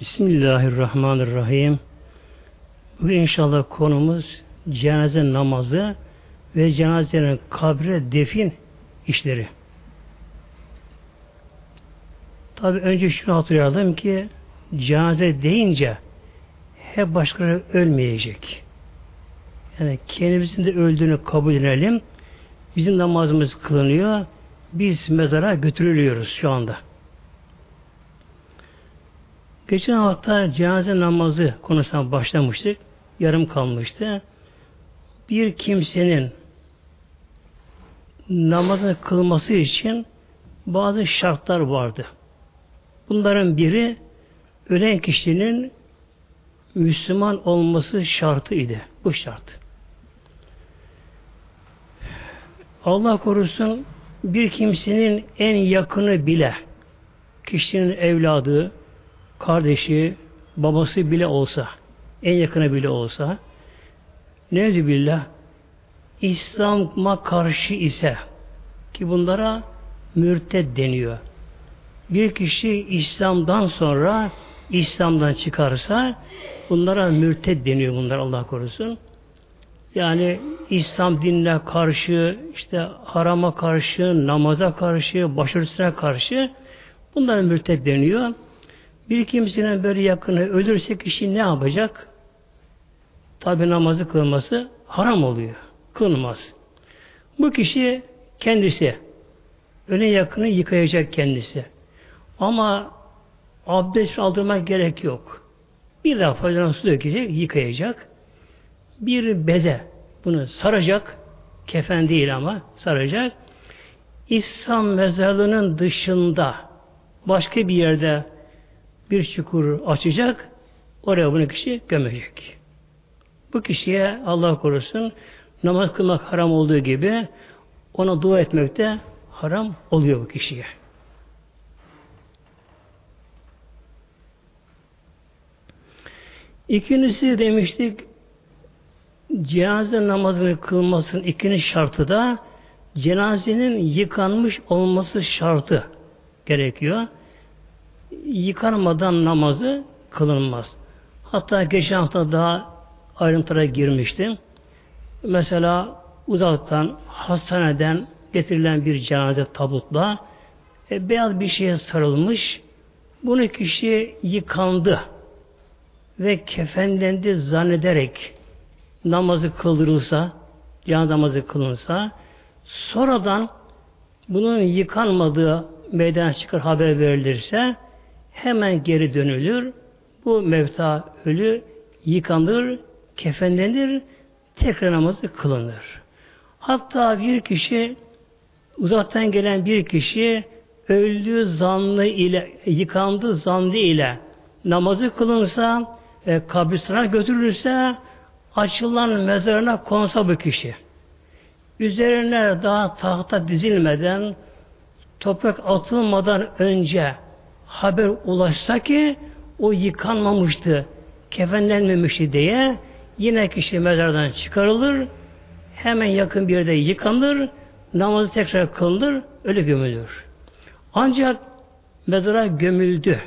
Bismillahirrahmanirrahim. Bugün inşallah konumuz cenaze namazı ve cenazenin kabre defin işleri. Tabi önce şunu hatırlayalım ki cenaze deyince hep başkaları ölmeyecek. Yani kendimizin de öldüğünü kabul edelim. Bizim namazımız kılınıyor. Biz mezara götürülüyoruz şu anda. Geçen hafta cenaze namazı konusuna başlamıştık. Yarım kalmıştı. Bir kimsenin namazını kılması için bazı şartlar vardı. Bunların biri ölen kişinin Müslüman olması şartı idi. Bu şart. Allah korusun bir kimsenin en yakını bile kişinin evladı, kardeşi, babası bile olsa, en yakını bile olsa, ne billah İslam'a karşı ise ki bunlara mürted deniyor. Bir kişi İslam'dan sonra İslam'dan çıkarsa bunlara mürted deniyor bunlar Allah korusun. Yani İslam dinine karşı, işte harama karşı, namaza karşı, başörtüsüne karşı bunlara mürted deniyor. Bir kimsenin böyle yakını ölürse kişi ne yapacak? Tabi namazı kılması haram oluyor. Kılmaz. Bu kişi kendisi öne yakını yıkayacak kendisi. Ama abdest aldırmak gerek yok. Bir daha faydalan su dökecek, yıkayacak. Bir beze bunu saracak. Kefen değil ama saracak. İslam mezarlığının dışında başka bir yerde bir çukur açacak. Oraya bunu kişi gömecek. Bu kişiye Allah korusun namaz kılmak haram olduğu gibi ona dua etmek de haram oluyor bu kişiye. İkincisi demiştik cenaze namazını kılmasının ikinci şartı da cenazenin yıkanmış olması şartı gerekiyor. Yıkanmadan namazı kılınmaz. Hatta geçen hafta daha ayrıntılara girmiştim. Mesela uzaktan hastaneden getirilen bir cenaze tabutla e, beyaz bir şeye sarılmış. Bunu kişi yıkandı ve kefenlendi zannederek namazı kıldırılsa, cenaze namazı kılınsa, sonradan bunun yıkanmadığı meydana çıkar haber verilirse hemen geri dönülür. Bu mevta ölü yıkanır, kefenlenir, tekrar namazı kılınır. Hatta bir kişi uzaktan gelen bir kişi öldüğü zanlı ile yıkandığı zanlı ile namazı kılınsa e, kabristana götürülürse açılan mezarına konsa bu kişi. Üzerine daha tahta dizilmeden toprak atılmadan önce haber ulaşsa ki o yıkanmamıştı, kefenlenmemişti diye yine kişi mezardan çıkarılır, hemen yakın bir yerde yıkanır, namazı tekrar kılınır, öyle gömülür. Ancak mezara gömüldü.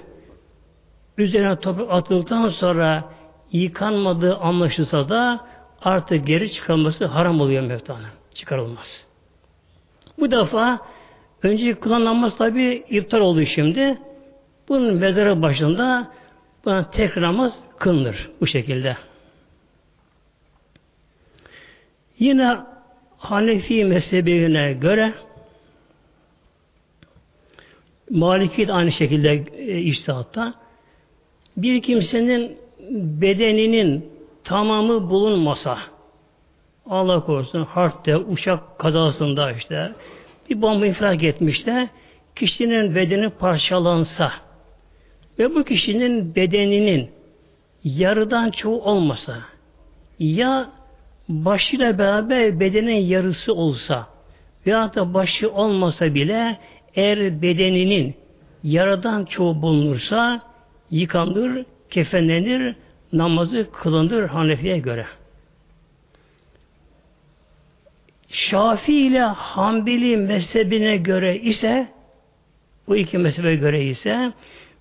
Üzerine toprak atıldıktan sonra yıkanmadığı anlaşılsa da artık geri çıkarılması haram oluyor mevtanın. Çıkarılmaz. Bu defa önceki kılan tabi iptal oldu şimdi. Bunun mezarı başında buna tek namaz kılınır bu şekilde. Yine Hanefi mezhebine göre Maliki de aynı şekilde e, iştihatta bir kimsenin bedeninin tamamı bulunmasa Allah korusun harpte, uçak kazasında işte bir bomba infilak etmişte kişinin bedeni parçalansa ve bu kişinin bedeninin yarıdan çoğu olmasa ya başıyla beraber bedenin yarısı olsa veya da başı olmasa bile eğer bedeninin yaradan çoğu bulunursa yıkanır, kefenlenir, namazı kılındır Hanefi'ye göre. Şafi ile Hanbeli mezhebine göre ise bu iki mezhebe göre ise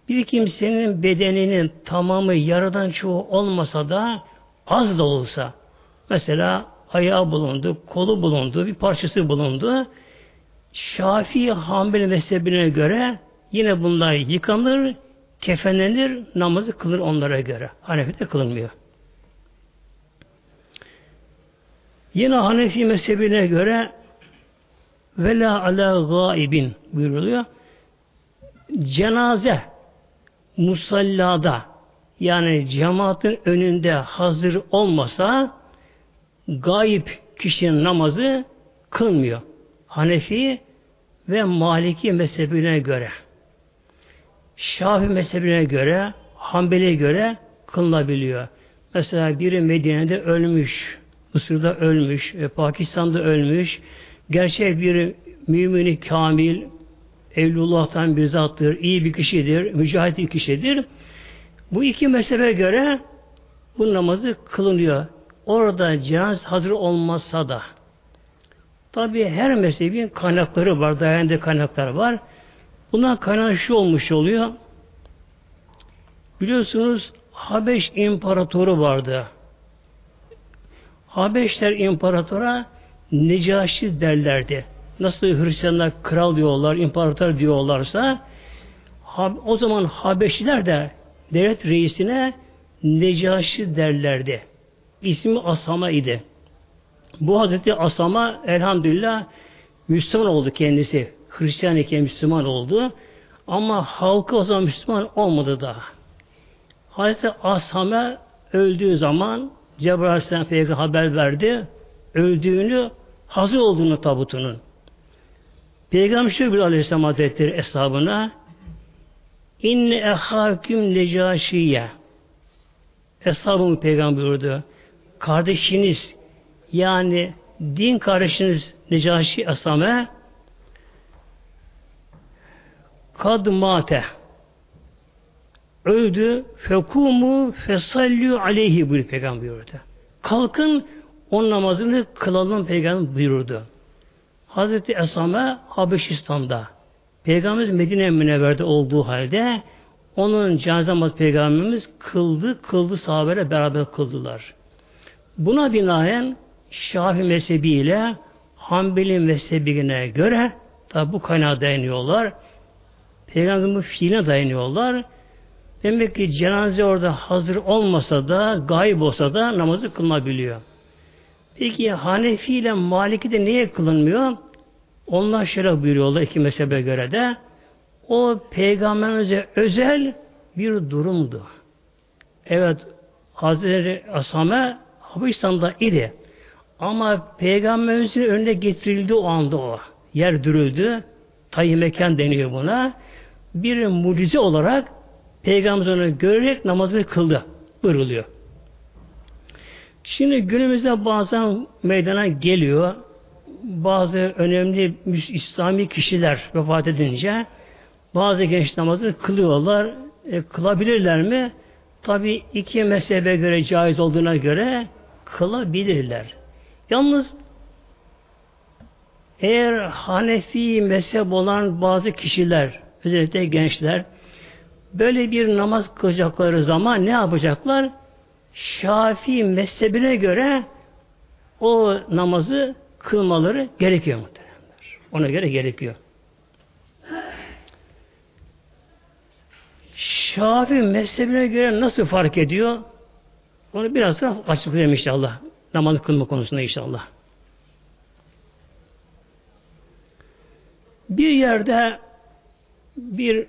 Bir kimsenin bedeninin tamamı yaradan çoğu olmasa da az da olsa mesela ayağı bulundu, kolu bulundu, bir parçası bulundu. Şafii Hanbeli mezhebine göre yine bunlar yıkanır, kefenlenir, namazı kılır onlara göre. Hanefi'de kılınmıyor. Yine Hanefi mezhebine göre vela ala gaibin buyuruluyor. Cenaze musallada yani cemaatin önünde hazır olmasa gayip kişinin namazı kılmıyor. Hanefi ve Maliki mezhebine göre. Şafi mezhebine göre, Hanbeli'ye göre kılınabiliyor. Mesela biri Medine'de ölmüş, Mısır'da ölmüş, e, Pakistan'da ölmüş. Gerçek bir mümini kamil, Evlullah'tan bir zattır, iyi bir kişidir, mücahit bir kişidir. Bu iki mezhebe göre bu namazı kılınıyor. Orada cenaze hazır olmazsa da. Tabi her mezhebin kaynakları var, dayandığı kaynaklar var. Bundan kaynağı şu olmuş oluyor. Biliyorsunuz Habeş İmparatoru vardı. Habeşler İmparatora Necaşi derlerdi. Nasıl Hristiyanlar kral diyorlar, imparator diyorlarsa o zaman Habeşiler de devlet reisine Necaşi derlerdi. İsmi Asama idi. Bu Hazreti Asama elhamdülillah Müslüman oldu kendisi. Hristiyan iken Müslüman oldu. Ama halkı o zaman Müslüman olmadı daha. Hazreti Asame öldüğü zaman Cebrail Aleyhisselam haber verdi. Öldüğünü, hazır olduğunu tabutunun. Peygamber şöyle Aleyhisselam Hazretleri hesabına İnne ehâküm necaşiye Eshabım peygamber buyurdu. Kardeşiniz yani din kardeşiniz Necaşi Esame kad mate öldü fekumu fesallü aleyhi buyurdu peygamber buyurdu. Kalkın on namazını kılalım peygamber buyurdu. Hazreti Esame Habeşistan'da Peygamberimiz Medine Münevver'de olduğu halde onun cenaze namazı Peygamberimiz kıldı, kıldı sahabeyle beraber kıldılar. Buna binaen Şafi mezhebiyle Hanbeli mezhebine göre tabi bu kaynağa dayanıyorlar. Peygamberimizin fiiline dayanıyorlar. Demek ki cenaze orada hazır olmasa da, gayb olsa da namazı kılınabiliyor. Peki Hanefi ile Maliki de niye kılınmıyor? Onlar şöyle buyuruyorlar iki mezhebe göre de o peygamberimize özel bir durumdu. Evet Hazreti Asame Habeşistan'da idi. Ama peygamberimizin önüne getirildi o anda o. Yer dürüldü. Tayi mekan deniyor buna. Bir mucize olarak Peygamberimiz onu görerek namazını kıldı. Buyuruluyor. Şimdi günümüzde bazen meydana geliyor bazı önemli İslami kişiler vefat edince bazı genç namazını kılıyorlar. E, kılabilirler mi? Tabi iki mezhebe göre caiz olduğuna göre kılabilirler. Yalnız eğer Hanefi mezhep olan bazı kişiler, özellikle gençler, böyle bir namaz kılacakları zaman ne yapacaklar? Şafii mezhebine göre o namazı kılmaları gerekiyor muhtemelenler. Ona göre gerekiyor. Şafi mezhebine göre nasıl fark ediyor? Onu biraz daha açıklayayım inşallah. Namazı kılma konusunda inşallah. Bir yerde bir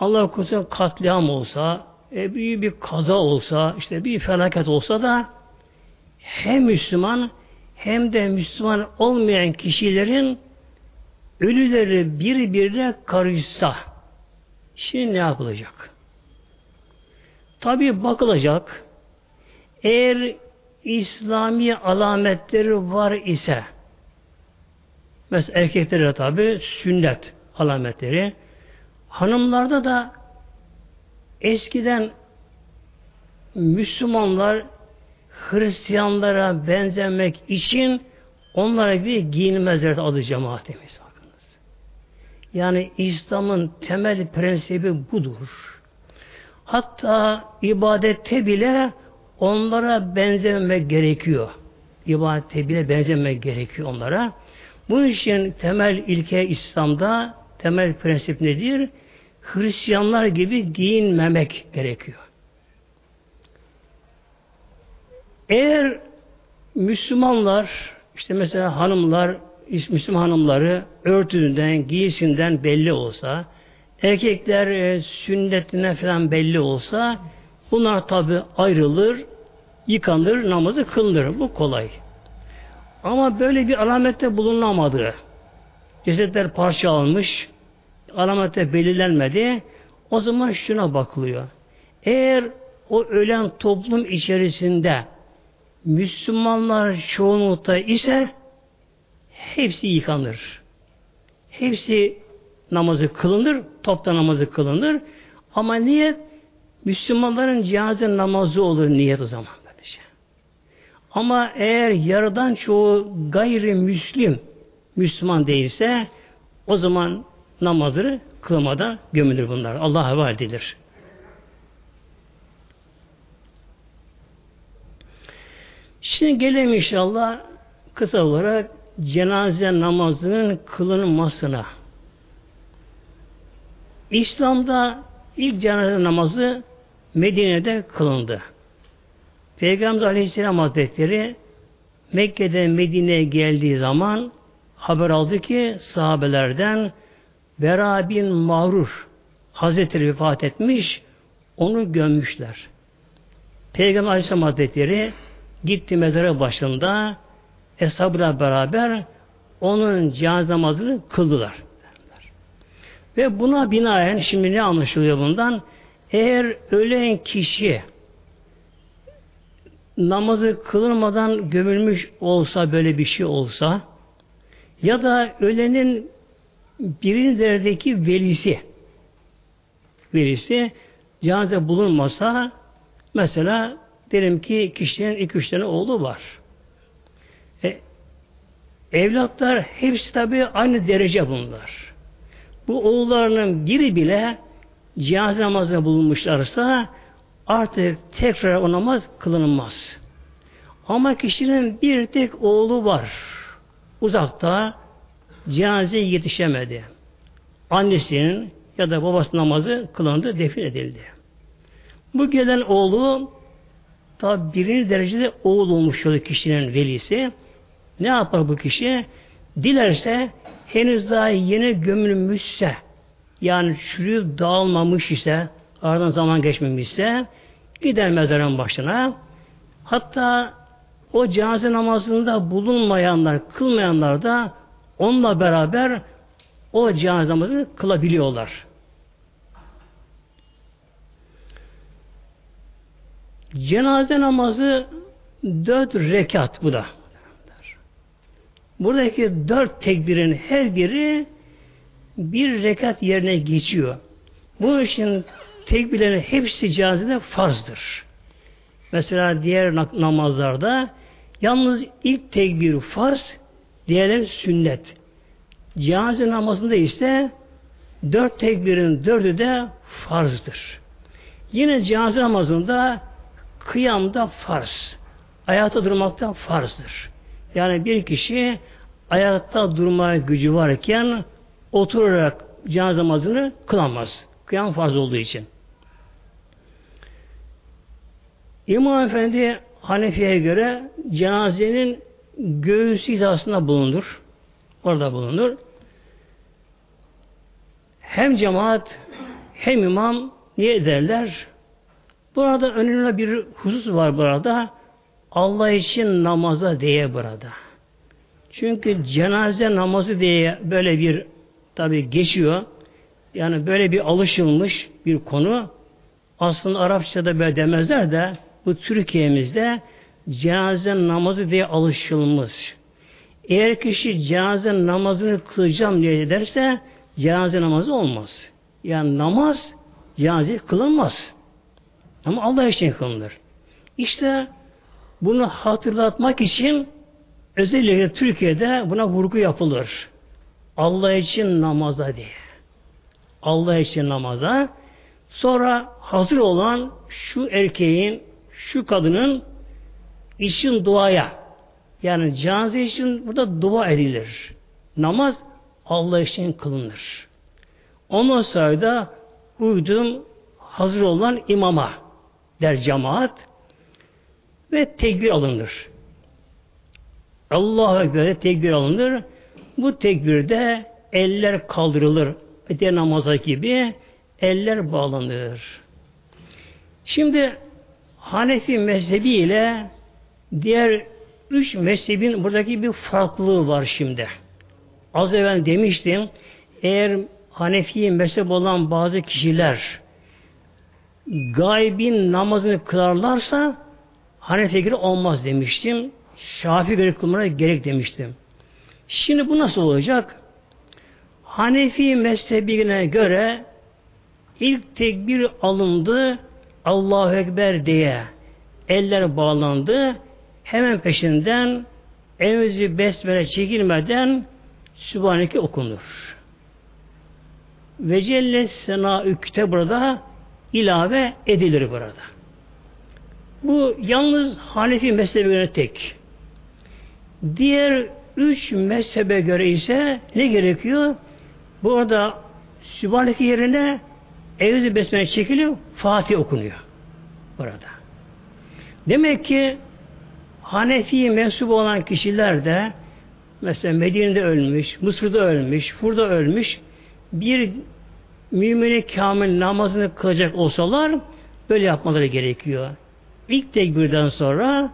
Allah korusun katliam olsa, e, büyük bir kaza olsa, işte bir felaket olsa da hem Müslüman hem de Müslüman olmayan kişilerin ölüleri birbirine karışsa şimdi ne yapılacak? Tabi bakılacak eğer İslami alametleri var ise mesela erkeklere tabi sünnet alametleri hanımlarda da eskiden Müslümanlar Hristiyanlara benzemek için onlara gibi giyinmezler adı cemaatimiz. Yani İslam'ın temel prensibi budur. Hatta ibadette bile onlara benzememek gerekiyor. İbadette bile benzememek gerekiyor onlara. Bunun için temel ilke İslam'da temel prensip nedir? Hristiyanlar gibi giyinmemek gerekiyor. Eğer Müslümanlar, işte mesela hanımlar, Müslüman hanımları örtünden, giysinden belli olsa, erkekler e, sünnetine falan belli olsa, bunlar tabi ayrılır, yıkanır, namazı kılınır. Bu kolay. Ama böyle bir alamette bulunamadı. Cesetler parçalanmış, alamette belirlenmedi. O zaman şuna bakılıyor. Eğer o ölen toplum içerisinde Müslümanlar çoğunlukta ise hepsi yıkanır. Hepsi namazı kılınır, topta namazı kılınır. Ama niyet Müslümanların cenaze namazı olur niyet o zaman. Böylece. Ama eğer yarıdan çoğu gayrimüslim Müslüman değilse o zaman namazı kılmada gömülür bunlar. Allah'a havale edilir. Şimdi gelelim inşallah kısa olarak cenaze namazının kılınmasına. İslam'da ilk cenaze namazı Medine'de kılındı. Peygamber Aleyhisselam Hazretleri Mekke'den Medine'ye geldiği zaman haber aldı ki sahabelerden Bera bin Mağrur Hazretleri vefat etmiş, onu gömmüşler. Peygamber Aleyhisselam Hazretleri gitti mezara başında eshabla beraber onun cenaze namazını kıldılar. Ve buna binaen şimdi ne anlaşılıyor bundan? Eğer ölen kişi namazı kılınmadan gömülmüş olsa böyle bir şey olsa ya da ölenin birinci derecedeki velisi velisi cenaze bulunmasa mesela Diyelim ki kişinin iki üç tane oğlu var. E, evlatlar hepsi tabi aynı derece bunlar. Bu oğullarının biri bile cenaze namazına bulunmuşlarsa artık tekrar o namaz kılınmaz. Ama kişinin bir tek oğlu var. Uzakta cenazeye yetişemedi. Annesinin ya da babası namazı kılındı, defin edildi. Bu gelen oğlu Tabi birinci derecede oğul olmuş oluyor kişinin velisi. Ne yapar bu kişi? Dilerse henüz daha yeni gömülmüşse yani çürüyüp dağılmamış ise aradan zaman geçmemişse gider mezarın başına hatta o cenaze namazında bulunmayanlar, kılmayanlar da onunla beraber o cenaze namazını kılabiliyorlar. Cenaze namazı dört rekat bu da. Buradaki dört tekbirin her biri bir rekat yerine geçiyor. Bu için tekbirlerin hepsi cenazede farzdır. Mesela diğer namazlarda yalnız ilk tekbir farz, diğerleri sünnet. Cenaze namazında ise dört tekbirin dördü de farzdır. Yine cenaze namazında Kıyamda farz. Ayakta durmakta farzdır. Yani bir kişi ayakta durmaya gücü varken oturarak cenaze namazını kılamaz. Kıyam farz olduğu için. İmam Efendi Hanefi'ye göre cenazenin göğüsü hizasında bulunur. Orada bulunur. Hem cemaat hem imam niye ederler? Burada önemli bir husus var burada. Allah için namaza diye burada. Çünkü cenaze namazı diye böyle bir tabi geçiyor. Yani böyle bir alışılmış bir konu. Aslında Arapçada böyle demezler de bu Türkiye'mizde cenaze namazı diye alışılmış. Eğer kişi cenaze namazını kılacağım diye derse cenaze namazı olmaz. Yani namaz cenaze kılınmaz. Ama Allah için kılınır. İşte bunu hatırlatmak için özellikle Türkiye'de buna vurgu yapılır. Allah için namaza diye. Allah için namaza. Sonra hazır olan şu erkeğin, şu kadının için duaya yani cenaze için burada dua edilir. Namaz Allah için kılınır. Ondan sonra da uydum hazır olan imama der cemaat ve tekbir alınır. Allah'a göre tekbir alınır. Bu tekbirde eller kaldırılır. Diğer namaza gibi eller bağlanır. Şimdi Hanefi mezhebi ile diğer üç mezhebin buradaki bir farklılığı var şimdi. Az evvel demiştim, eğer Hanefi mezhep olan bazı kişiler gaybin namazını kılarlarsa Hanefi'ye göre olmaz demiştim. Şafi göre kılmana gerek demiştim. Şimdi bu nasıl olacak? Hanefi mezhebine göre ilk tekbir alındı Allahu Ekber diye eller bağlandı hemen peşinden Evzi besmele çekilmeden Sübhaneke okunur. Ve Celle Sena Ükte burada ilave edilir burada. Bu yalnız Hanefi mezhebe göre tek. Diğer üç mezhebe göre ise ne gerekiyor? Burada Sübhaneke yerine Evzi Besmele çekiliyor, Fatih okunuyor. Burada. Demek ki Hanefi mensup olan kişiler de mesela Medine'de ölmüş, Mısır'da ölmüş, Fur'da ölmüş bir mümini kamil namazını kılacak olsalar böyle yapmaları gerekiyor. İlk tekbirden sonra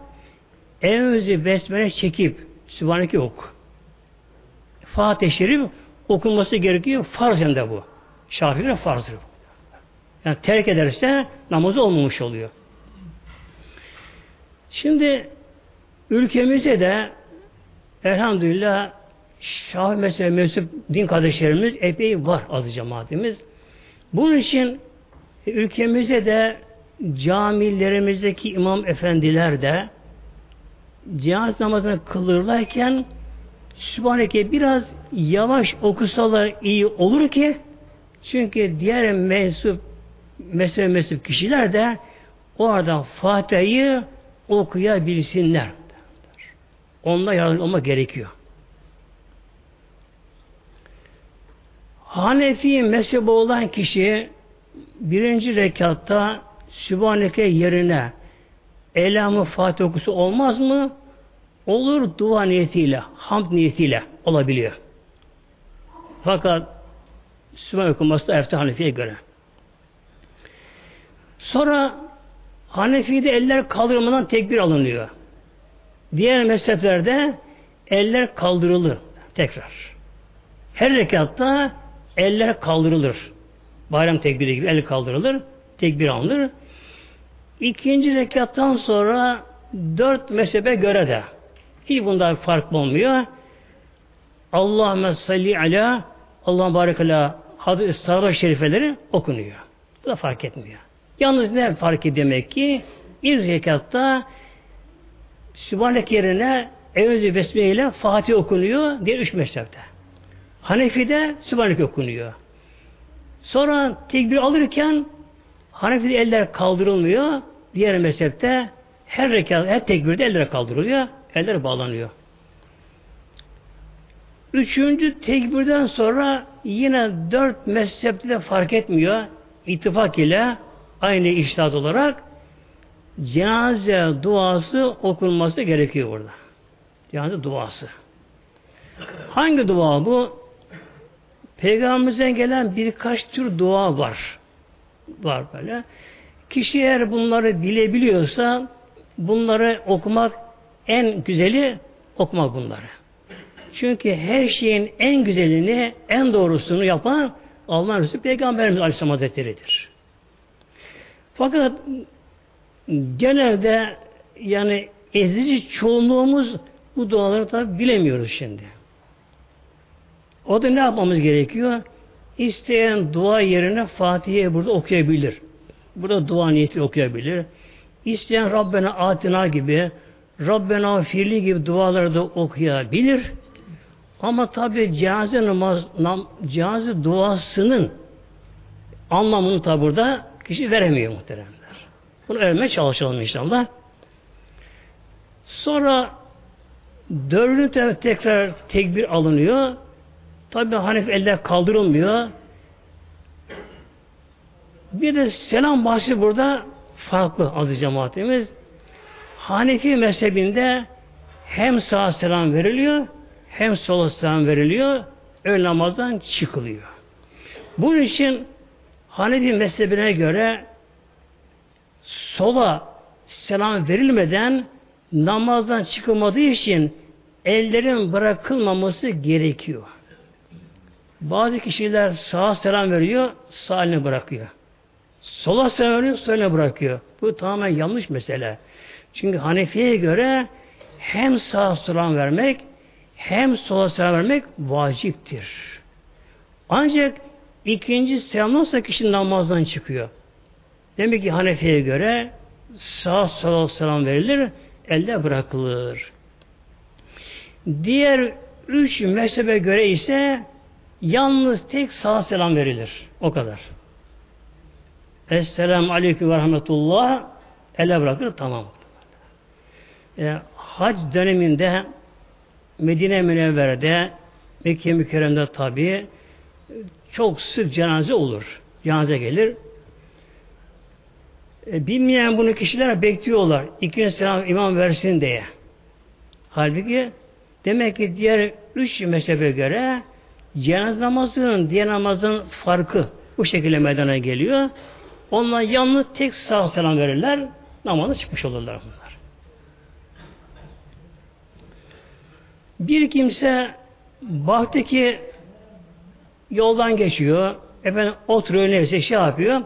Evzi besmele çekip Sübhaneke oku. Fatih Şerif okunması gerekiyor. Farz hem de bu. Şafir'e farzdır. Yani terk ederse namazı olmamış oluyor. Şimdi ülkemizde de elhamdülillah Şafi mesela mensup din kardeşlerimiz epey var azı cemaatimiz. Bunun için ülkemizde de camilerimizdeki imam efendiler de cihaz namazını kılırlarken Sübhaneke biraz yavaş okusalar iyi olur ki çünkü diğer mensup mezhebe mensup kişiler de o arada Fatiha'yı okuyabilsinler. Onunla yardım olma gerekiyor. Hanefi mezhebi olan kişi birinci rekatta Sübhaneke yerine Elamı Fatih okusu olmaz mı? Olur dua niyetiyle, hamd niyetiyle olabiliyor. Fakat Sübhan okuması da Efte Hanefi'ye göre. Sonra Hanefi'de eller kaldırmadan tekbir alınıyor. Diğer mezheplerde eller kaldırılır tekrar. Her rekatta eller kaldırılır. Bayram tekbiri gibi el kaldırılır, tekbir alınır. İkinci rekattan sonra dört mezhebe göre de hiç bunda fark olmuyor. Allahümme salli ala Allah'ın barik ala hadis sahaba şerifeleri okunuyor. Bu da fark etmiyor. Yalnız ne fark demek ki ilk rekatta Sübhanek yerine Evzi Besmele ile Fatih okunuyor diye üç mezhepte. Hanefi'de Sübhanek okunuyor. Sonra tekbir alırken Hanefi'de eller kaldırılmıyor. Diğer mezhepte her rekat, her tekbirde eller kaldırılıyor. Eller bağlanıyor. Üçüncü tekbirden sonra yine dört mezhepte de fark etmiyor. İttifak ile aynı iştahat olarak cenaze duası okunması gerekiyor burada. Cenaze duası. Hangi dua bu? Peygamberimizden gelen birkaç tür dua var. Var böyle. Kişi eğer bunları bilebiliyorsa bunları okumak en güzeli okumak bunları. Çünkü her şeyin en güzelini, en doğrusunu yapan Allah'ın Resulü Peygamberimiz Aleyhisselam Hazretleri'dir. Fakat genelde yani ezici çoğunluğumuz bu duaları tabi bilemiyoruz şimdi. O da ne yapmamız gerekiyor? İsteyen dua yerine Fatiha'yı burada okuyabilir. Burada dua niyeti okuyabilir. İsteyen Rabbena Atina gibi Rabbena Firli gibi duaları da okuyabilir. Ama tabi cenaze namaz, nam, cenaze duasının anlamını tabi burada Kişi veremiyor muhteremler. Bunu öğrenmeye çalışalım inşallah. Sonra dördüncü tekrar tekbir alınıyor. Tabi Hanif eller kaldırılmıyor. Bir de selam bahsi burada farklı aziz cemaatimiz. Hanefi mezhebinde hem sağ selam veriliyor hem sola selam veriliyor. Ön namazdan çıkılıyor. Bunun için Hanefi mezhebine göre sola selam verilmeden namazdan çıkılmadığı için ellerin bırakılmaması gerekiyor. Bazı kişiler sağa selam veriyor, sağ eline bırakıyor. Sola selam veriyor, sol eline bırakıyor. Bu tamamen yanlış mesele. Çünkü Hanefi'ye göre hem sağa selam vermek hem sola selam vermek vaciptir. Ancak ikinci selamdan sonra kişi namazdan çıkıyor. Demek ki Hanefi'ye göre sağ sola selam verilir, elde bırakılır. Diğer üç mezhebe göre ise yalnız tek sağ selam verilir. O kadar. Esselamu Aleyküm ve Rahmetullah ele bırakır tamam. E, hac döneminde Medine Münevvere'de Mekke Mükerrem'de tabi çok sık cenaze olur. Cenaze gelir. E, bilmeyen bunu kişiler bekliyorlar. İkinci selam imam versin diye. Halbuki demek ki diğer üç mezhebe göre cenaze namazının diğer namazın farkı bu şekilde meydana geliyor. Onlar yalnız tek sağ selam verirler. Namaza çıkmış olurlar bunlar. Bir kimse baktaki yoldan geçiyor. Efendim oturuyor neyse şey yapıyor.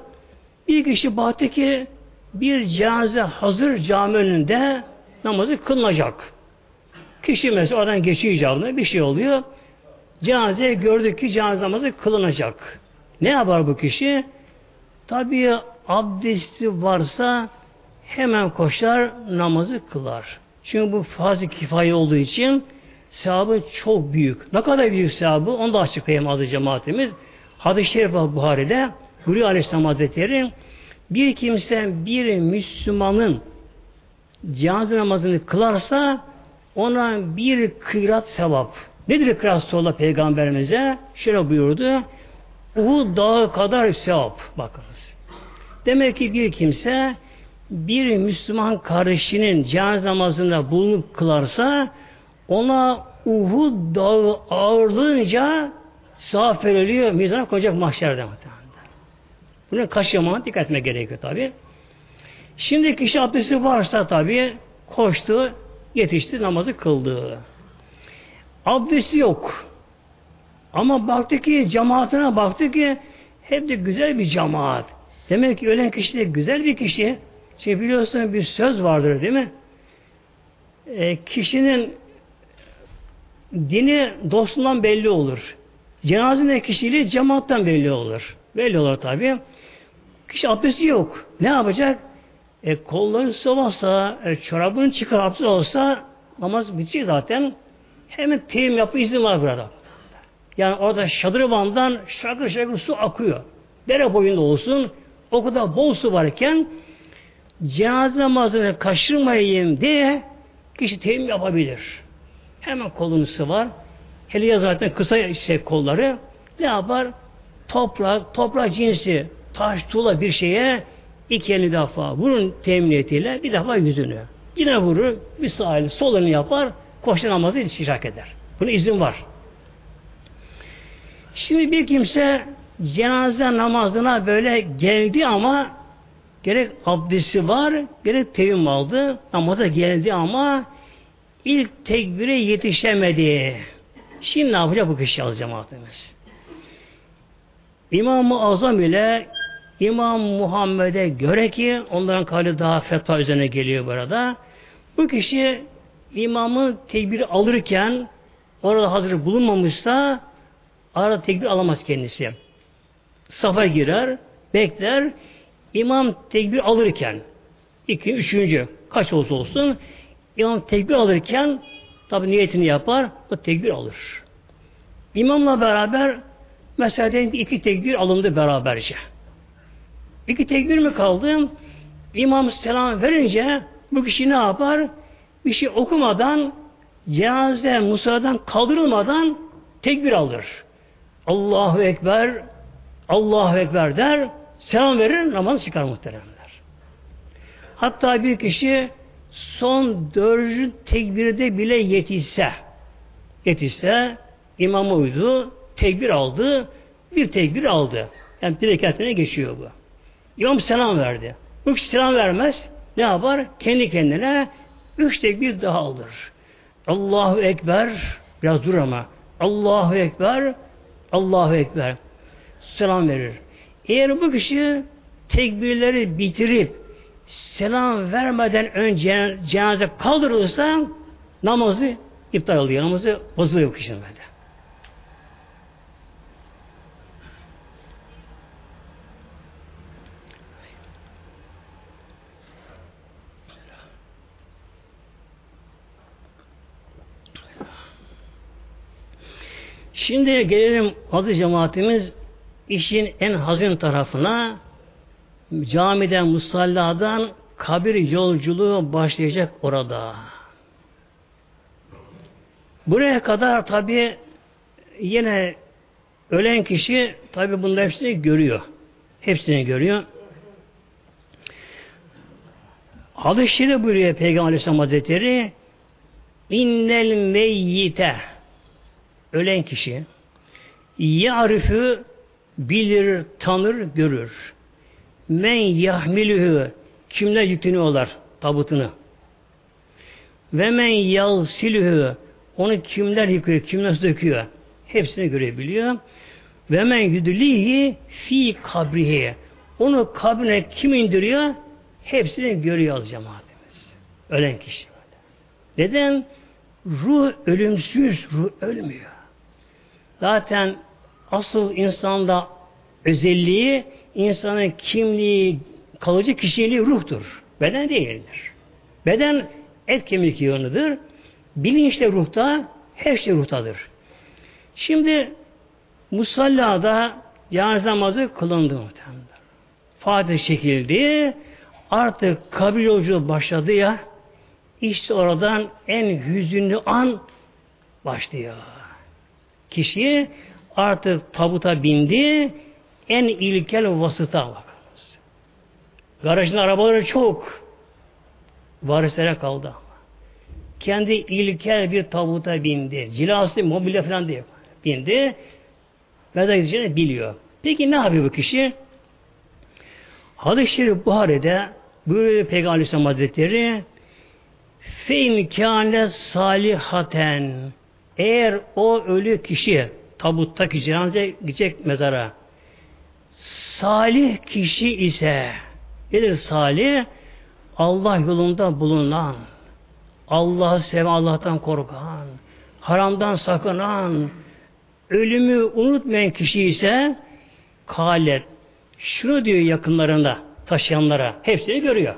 Bir kişi baktı ki bir cenaze hazır cami önünde namazı kılınacak. Kişi mesela oradan geçiyor icabında bir şey oluyor. Cenazeyi gördük ki cenaze namazı kılınacak. Ne yapar bu kişi? Tabii abdesti varsa hemen koşar namazı kılar. Çünkü bu fazla kifaye olduğu için sevabı çok büyük. Ne kadar büyük sevabı onu da açıklayayım adı cemaatimiz. Hadis-i Şerif Buhari'de. Buyuruyor Aleyhisselam Hazretleri bir kimse bir Müslümanın cenaze namazını kılarsa ona bir kırat sevap. Nedir kırat sola peygamberimize? Şöyle buyurdu. Uhud dağı kadar sevap. Bakınız. Demek ki bir kimse bir Müslüman kardeşinin cenaze namazında bulunup kılarsa ona Uhud dağı ağırlığınca sevap veriliyor. Mizana koyacak mahşerde muhtemelen. Buna kaçırmamaya dikkat etmek gerekiyor tabi. Şimdi kişi abdesti varsa tabi koştu, yetişti, namazı kıldı. Abdesti yok. Ama baktı ki cemaatine baktı ki hep de güzel bir cemaat. Demek ki ölen kişi de güzel bir kişi. Şimdi biliyorsun bir söz vardır değil mi? E, kişinin dini dostundan belli olur. Cenazede kişiliği cemaattan belli olur. Belli olur tabi. Kişi abdesti yok. Ne yapacak? E, kolları sıvasa, e, çorabını çıkar abdest olsa namaz bitecek zaten. Hemen teyim yapı izin var burada. Yani orada şadırvandan şakır şakır su akıyor. Dere boyunda olsun. O kadar bol su varken cenaze namazını kaçırmayayım diye kişi teyim yapabilir. Hemen kolunu sıvar. Hele ya zaten kısa şey kolları ne yapar? Toprak, toprak cinsi taş, tuğla bir şeye iki elini defa vurun teminiyetiyle bir defa yüzünü. Yine vurur, bir sağ eli solunu yapar, koşu namazı iştirak eder. Bunun izin var. Şimdi bir kimse cenaze namazına böyle geldi ama gerek abdesti var, gerek tevim aldı. Namaza geldi ama ilk tekbire yetişemedi. Şimdi ne yapacak bu kişi az cemaatimiz? İmam-ı Azam ile İmam Muhammed'e göre ki onların kavli daha fetva üzerine geliyor burada. Bu kişi imamı tekbir alırken orada hazır bulunmamışsa arada tekbir alamaz kendisi. Safa girer, bekler. İmam tekbir alırken iki, üçüncü kaç olsa olsun imam tekbir alırken tabi niyetini yapar o tekbir alır. İmamla beraber mesela iki tekbir alındı beraberce. İki tekbir mi kaldı? İmam selam verince bu kişi ne yapar? Bir şey okumadan cenaze Musa'dan kaldırılmadan tekbir alır. Allahu Ekber Allahu Ekber der selam verir namaz çıkar muhteremler. Hatta bir kişi son dördüncü tekbirde bile yetişse yetişse imama uydu tekbir aldı bir tekbir aldı. Yani bir rekatine geçiyor bu. İmam selam verdi. Kişi selam vermez. Ne yapar? Kendi kendine üç tekbir daha alır. Allahu Ekber biraz dur ama Allahu Ekber Allahu Ekber selam verir. Eğer bu kişi tekbirleri bitirip selam vermeden önce cenaze kaldırılırsa namazı iptal oluyor. Namazı bozuluyor kişinin böyle. Şimdi gelelim adı cemaatimiz işin en hazin tarafına camiden, musalladan kabir yolculuğu başlayacak orada. Buraya kadar tabi yine ölen kişi tabi bunların hepsini görüyor. Hepsini görüyor. Hadis-i buyuruyor Peygamber Aleyhisselam Hazretleri innel meyyite ölen kişi yarifü bilir, tanır, görür. Men yahmilühü kimler yükleniyorlar tabutunu. Ve men yalsilühü onu kimler yıkıyor, kimler döküyor. Hepsini görebiliyor. Ve men yüdülihi fi kabrihi. Onu kabrine kim indiriyor? Hepsini görüyor cemaatimiz. Ölen kişi. Neden? Ruh ölümsüz, ruh ölmüyor. Zaten asıl insanda özelliği insanın kimliği, kalıcı kişiliği ruhtur. Beden değildir. Beden et kemik yığınıdır. Bilinç de ruhta, her şey ruhtadır. Şimdi musallada yalnız namazı kılındı muhtemelen. Fatih çekildi. Artık kabir yolculuğu başladı ya. İşte oradan en hüzünlü an başlıyor. Kişi artık tabuta bindi. En ilkel vasıta bakınız. Garajın arabaları çok. Varislere kaldı Kendi ilkel bir tabuta bindi. Cilası, mobilya falan diye bindi. Mezar gideceğini biliyor. Peki ne yapıyor bu kişi? Hadis-i Şerif Buhari'de buyuruyor Peygamber Aleyhisselam Hazretleri Fein kâne salihaten eğer o ölü kişi tabuttaki cenaze gidecek mezara salih kişi ise nedir salih? Allah yolunda bulunan Allah'ı seven, Allah'tan korkan haramdan sakınan ölümü unutmayan kişi ise kalet şunu diyor yakınlarında taşıyanlara hepsini görüyor.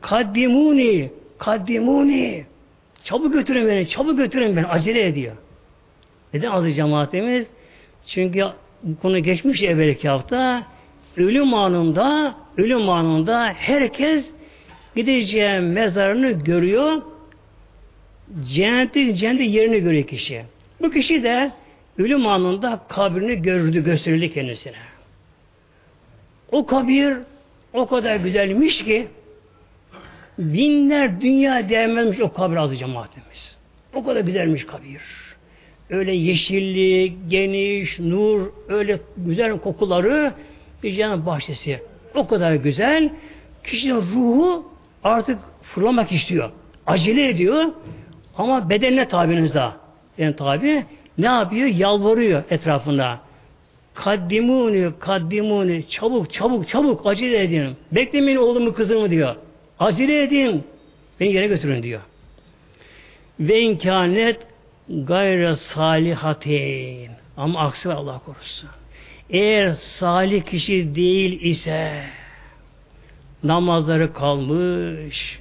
Kaddimuni kaddimuni çabuk götürün beni, çabuk götürün beni, acele ediyor. Neden azı cemaatimiz? Çünkü bu konu geçmiş evvelki hafta ölüm anında ölüm anında herkes gideceği mezarını görüyor cenneti cennet yerini görüyor kişi. Bu kişi de ölüm anında kabrini gördü, gösterildi kendisine. O kabir o kadar güzelmiş ki binler dünya değmezmiş o kabir adı cemaatimiz. O kadar güzelmiş kabir öyle yeşilli, geniş, nur, öyle güzel kokuları bir cennet bahçesi. O kadar güzel. Kişinin ruhu artık fırlamak istiyor. Acele ediyor. Ama bedenine tabinizde. Yani tabi ne yapıyor? Yalvarıyor etrafında. Kaddimuni, kaddimuni, çabuk, çabuk, çabuk, acele edin. Beklemeyin oğlumu, kızımı diyor. Acele edin. Beni yere götürün diyor. Ve imkanet gayre salihatin. Ama aksi var Allah korusun. Eğer salih kişi değil ise namazları kalmış,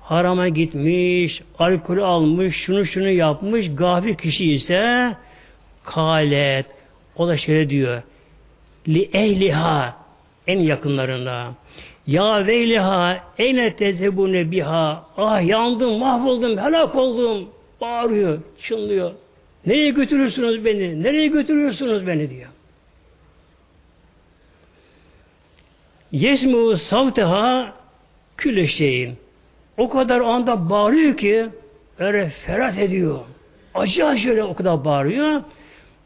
harama gitmiş, alkol almış, şunu şunu yapmış, gafil kişi ise kalet. O da şöyle diyor. Li ehliha En yakınlarına. Ya veyliha ene tezebune biha. Ah yandım, mahvoldum, helak oldum. Bağırıyor, çınlıyor. Nereye götürürsünüz beni? Nereye götürüyorsunuz beni diyor. Yesmu savteha külle şeyin. O kadar anda bağırıyor ki öyle ferhat ediyor. Acı acı öyle o kadar bağırıyor.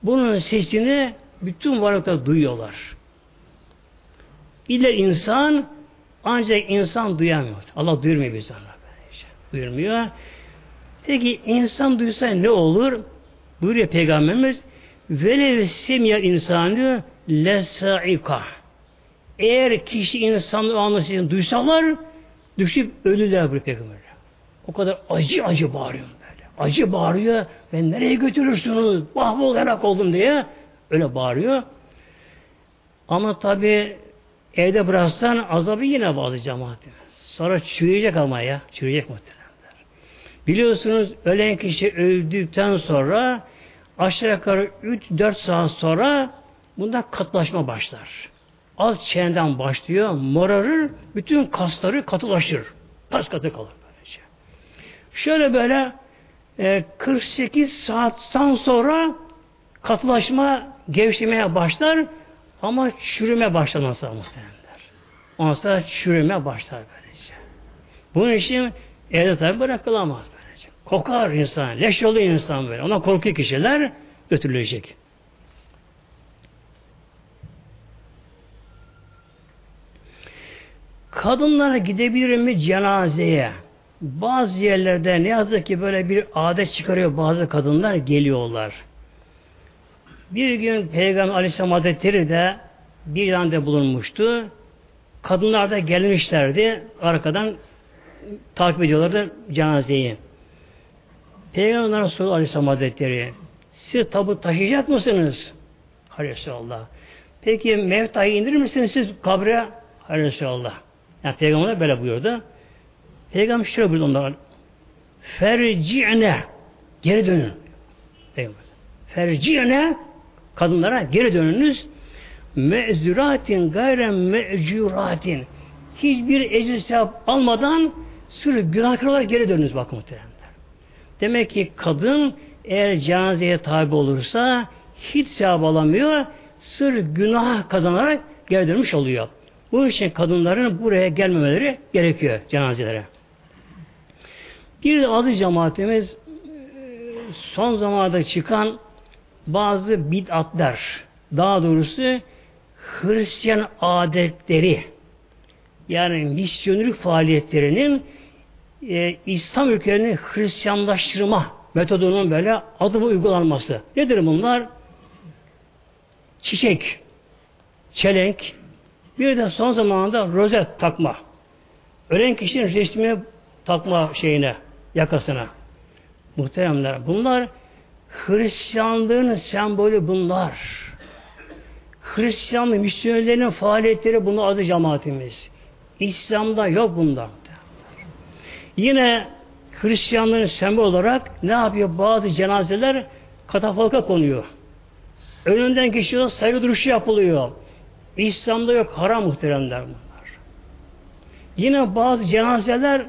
Bunun sesini bütün varlıklar duyuyorlar. İlle insan ancak insan duyamıyor. Allah duyurmuyor biz onlar. Duyurmuyor. Peki insan duysa ne olur? Buyuruyor Peygamberimiz velev semya insanı lesaika eğer kişi insanlığı anlasın duysalar düşüp ölürler bu peygamber. O kadar acı acı bağırıyor böyle. Acı bağırıyor ve nereye götürürsünüz? Mahvol helak oldum diye öyle bağırıyor. Ama tabi evde bıraksan azabı yine bazı cemaat. Sonra çürüyecek ama ya. Çürüyecek muhtemelen. Biliyorsunuz ölen kişi öldükten sonra aşağı yukarı 3-4 saat sonra bunda katlaşma başlar. Alt çeneden başlıyor, morarır, bütün kasları katılaşır. Kas katı kalır böylece. Şöyle böyle e, 48 saatten sonra katılaşma gevşemeye başlar ama çürüme başlar. Ondan sonra çürüme başlar böylece. Bunun için evde tabi bırakılamaz böylece. Kokar insan, leş oluyor insan böyle. Ona korkuyor kişiler götürülecek. Kadınlara gidebilir mi cenazeye? Bazı yerlerde ne yazık ki böyle bir adet çıkarıyor bazı kadınlar geliyorlar. Bir gün Peygamber Aleyhisselam Hazretleri de bir yanda bulunmuştu. Kadınlar da gelmişlerdi. Arkadan takip ediyorlardı cenazeyi. Peygamber Resulü Aleyhisselam Hazretleri siz tabu taşıyacak mısınız? Aleyhisselam. Peki mevtayı indirir misiniz siz kabre? Aleyhisselam. Yani Peygamber böyle buyurdu. Peygamber şöyle buyurdu onlara. Ferci'ne geri dönün. Peygamber. Ferci'ne kadınlara geri dönünüz. Me'zuratin gayre me'curatin. Hiçbir ecir sevap almadan sırf günahkar olarak geri dönünüz bakın muhteremler. Demek ki kadın eğer cenazeye tabi olursa hiç sevap alamıyor. Sırf günah kazanarak geri dönmüş oluyor. Bu için kadınların buraya gelmemeleri gerekiyor cenazelere. Bir de adı cemaatimiz son zamanlarda çıkan bazı bid'atlar, daha doğrusu Hristiyan adetleri, yani misyonerik faaliyetlerinin e, İslam ülkelerini Hristiyanlaştırma metodunun böyle adımı uygulanması. Nedir bunlar? Çiçek, çelenk, bir de son zamanlarda rozet takma. Ölen kişinin resmini takma şeyine, yakasına. Muhteremler. Bunlar Hristiyanlığın sembolü bunlar. Hristiyanlık misyonerlerinin faaliyetleri bunun adı cemaatimiz. İslam'da yok bundan. Yine Hristiyanlığın sembol olarak ne yapıyor? Bazı cenazeler katafalka konuyor. Önünden geçiyor, saygı duruşu yapılıyor. İslam'da yok haram muhteremler bunlar. Yine bazı cenazeler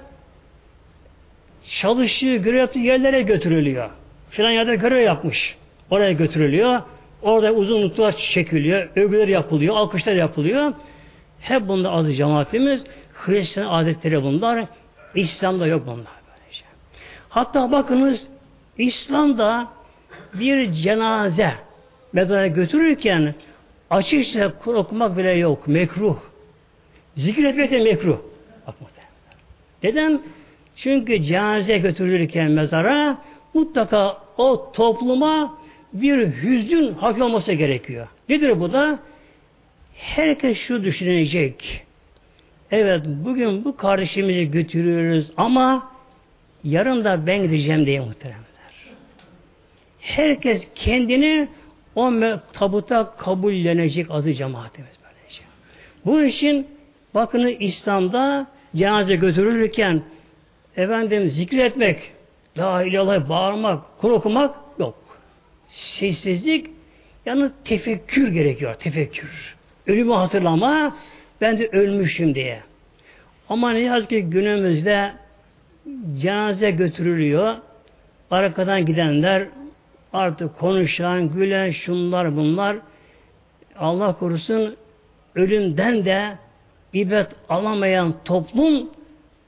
çalıştığı, görev yaptığı yerlere götürülüyor. Filan yerde görev yapmış. Oraya götürülüyor. Orada uzun nutlar çekiliyor. Övgüler yapılıyor. Alkışlar yapılıyor. Hep bunda azı cemaatimiz Hristiyan adetleri bunlar. İslam'da yok bunlar. Böylece. Hatta bakınız İslam'da bir cenaze mezara götürürken Açıkça Kur okumak bile yok. Mekruh. Zikir etmek de mekruh. Bak Neden? Çünkü cenaze götürülürken mezara mutlaka o topluma bir hüzün hakim olması gerekiyor. Nedir bu da? Herkes şu düşünecek. Evet bugün bu kardeşimizi götürüyoruz ama yarın da ben gideceğim diye muhteremler. Herkes kendini o tabuta kabullenecek adı cemaatimiz böylece. Bu için bakın İslam'da cenaze götürülürken efendim zikretmek, la ilahe bağırmak, kur okumak yok. Sessizlik yani tefekkür gerekiyor, tefekkür. Ölümü hatırlama, Ben de ölmüşüm diye. Ama ne yazık ki günümüzde cenaze götürülüyor. Arkadan gidenler artık konuşan, gülen, şunlar bunlar Allah korusun ölümden de ibret alamayan toplum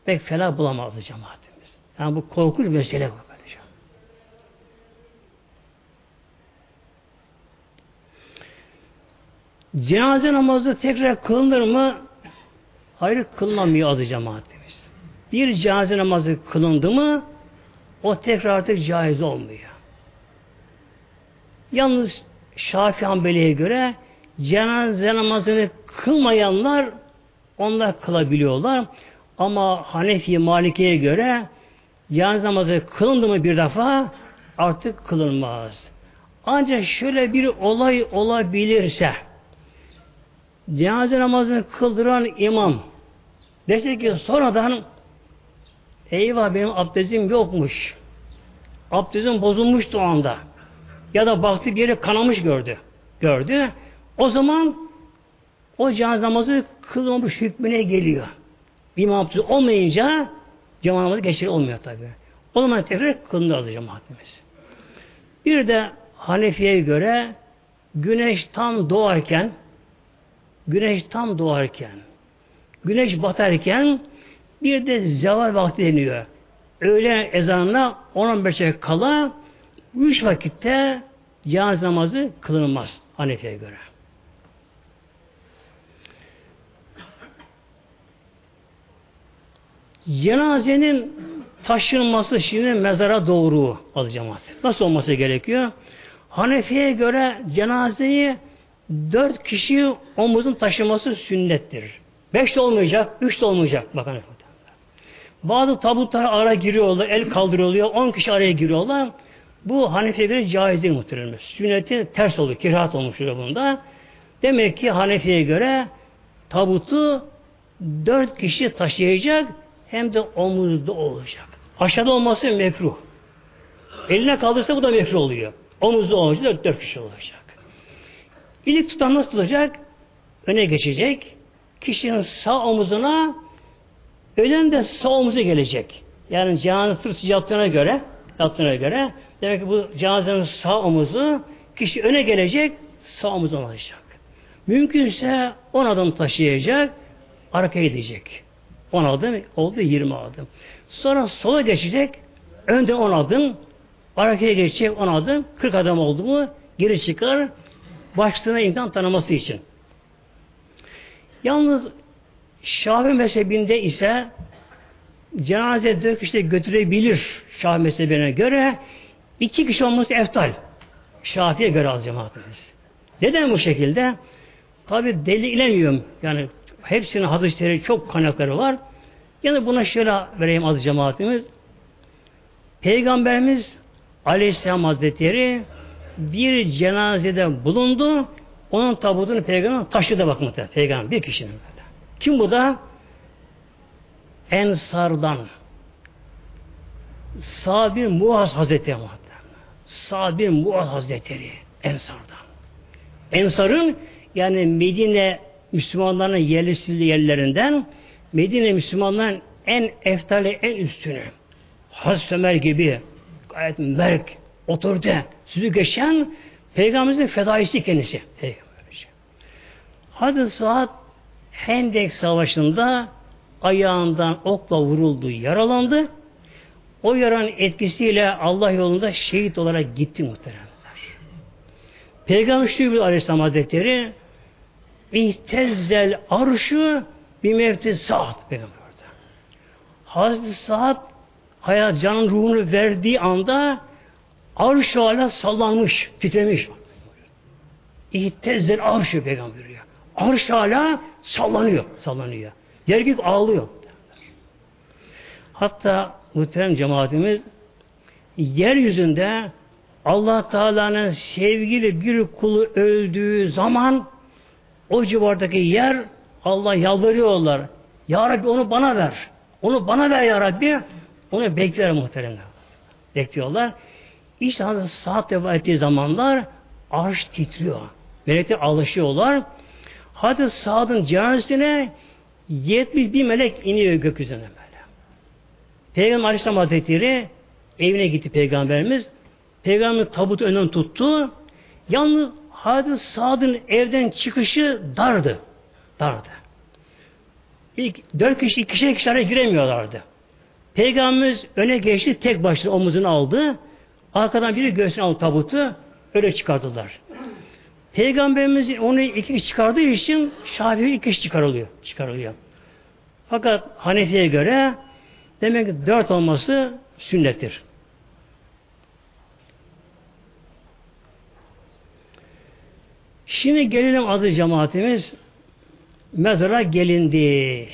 pek felah bulamazdı cemaatimiz. Yani bu korkunç bir mesele bu. Böylece. Cenaze namazı tekrar kılınır mı? Hayır kılınamıyor adı cemaatimiz. Bir cenaze namazı kılındı mı o tekrar artık caiz olmuyor. Yalnız Şafii Hanbeli'ye göre cenaze namazını kılmayanlar onlar kılabiliyorlar. Ama Hanefi Maliki'ye göre cenaze namazı kılındı mı bir defa artık kılınmaz. Ancak şöyle bir olay olabilirse cenaze namazını kıldıran imam dese ki sonradan eyvah benim abdestim yokmuş. Abdestim bozulmuştu o anda. Ya da baktı bir yere kanamış gördü. Gördü. O zaman o cenaze namazı kılmamış hükmüne geliyor. Bir abdesti olmayınca cemaat namazı geçerli olmuyor tabi. O zaman tekrar kılınır cemaatimiz. Bir de Hanefi'ye göre güneş tam doğarken güneş tam doğarken güneş batarken bir de zeval vakti deniyor. Öğle ezanına 10-15 kala üç vakitte cenaze namazı kılınmaz Hanefi'ye göre. Cenazenin taşınması şimdi mezara doğru az cemaat. Nasıl olması gerekiyor? Hanefi'ye göre cenazeyi dört kişi omuzun taşıması sünnettir. Beş de olmayacak, üç de olmayacak. Bakın bazı tabutlar ara giriyorlar, el kaldırılıyor, on kişi araya giriyorlar. Bu Hanefi'ye göre caiz değil muhtemelen. Sünneti ters oluyor, kiraat olmuş bunda. Demek ki Hanefi'ye göre tabutu dört kişi taşıyacak, hem de omuzda olacak. Aşağıda olması mekruh. Eline kaldırsa bu da mekruh oluyor. Omuzda olacak, dört, dört kişi olacak. İlik tutan nasıl tutacak? Öne geçecek. Kişinin sağ omuzuna ölen de sağ omuzu gelecek. Yani cenaze sırt yattığına göre yattığına göre demek ki bu cenazenin sağ omuzu kişi öne gelecek sağ omuzu olacak. Mümkünse on adım taşıyacak arkaya gidecek. 10 adım oldu 20 adım. Sonra sola geçecek önde 10 adım arkaya geçecek 10 adım 40 adım oldu mu geri çıkar başlığına imkan tanıması için. Yalnız Şafii mezhebinde ise cenaze de götürebilir Şafii mezhebine göre iki kişi olması eftal. Şafii'ye göre az cemaatimiz. Neden bu şekilde? Tabi deli ilemiyorum. Yani hepsinin hadisleri çok kaynakları var. Yani buna şöyle vereyim az cemaatimiz. Peygamberimiz Aleyhisselam Hazretleri bir cenazede bulundu. Onun tabutunu peygamber taşıdı bak muhtemelen. Peygamber bir kişinin böyle. Kim bu da? Ensardan. Sabir Muaz Hazretleri muhtemelen. Sabir Muaz Hazretleri. Ensardan. Ensarın yani Medine Müslümanların yerleştirildiği yerlerinden Medine Müslümanların en eftali, en üstünü. Hazreti Ömer gibi gayet merk, otorite, sözü geçen Peygamberimizin fedaisi kendisi. Hadi saat Hendek Savaşı'nda ayağından okla vuruldu, yaralandı. O yaranın etkisiyle Allah yolunda şehit olarak gitti muhteremler. Peygamber Şübül Aleyhisselam Hazretleri İhtezzel arşu bir mevti saat peygamber orada. Hazreti Saat hayat canın ruhunu verdiği anda arş hala sallanmış, titremiş. İhtezzel arşı peygamber diyor. Arş hala sallanıyor, sallanıyor. Yer gök ağlıyor. Hatta muhterem cemaatimiz yeryüzünde Allah Teala'nın sevgili bir kulu öldüğü zaman o civardaki yer Allah yalvarıyorlar. Ya Rabbi onu bana ver. Onu bana ver ya Rabbi. Onu bekler muhteremler. Bekliyorlar. İşte Hazreti saat defa ettiği zamanlar arş titriyor. Melekler alışıyorlar. Hadi Sa'd'ın cenazesine 70 bin melek iniyor gökyüzüne böyle. Peygamber Aleyhisselam Hazretleri evine gitti Peygamberimiz. Peygamber tabutu önünden tuttu. Yalnız Hadi Sa'd'ın evden çıkışı dardı. Dardı. İlk dört kişi, iki kişi, kişi araya giremiyorlardı. Peygamberimiz öne geçti, tek başına omuzunu aldı. Arkadan biri göğsüne aldı tabutu, öyle çıkardılar. Peygamberimiz onu iki kişi çıkardığı için Şafii iki kişi çıkarılıyor. çıkarılıyor. Fakat Hanefi'ye göre demek ki dört olması sünnettir. Şimdi gelelim adı cemaatimiz mezara gelindi.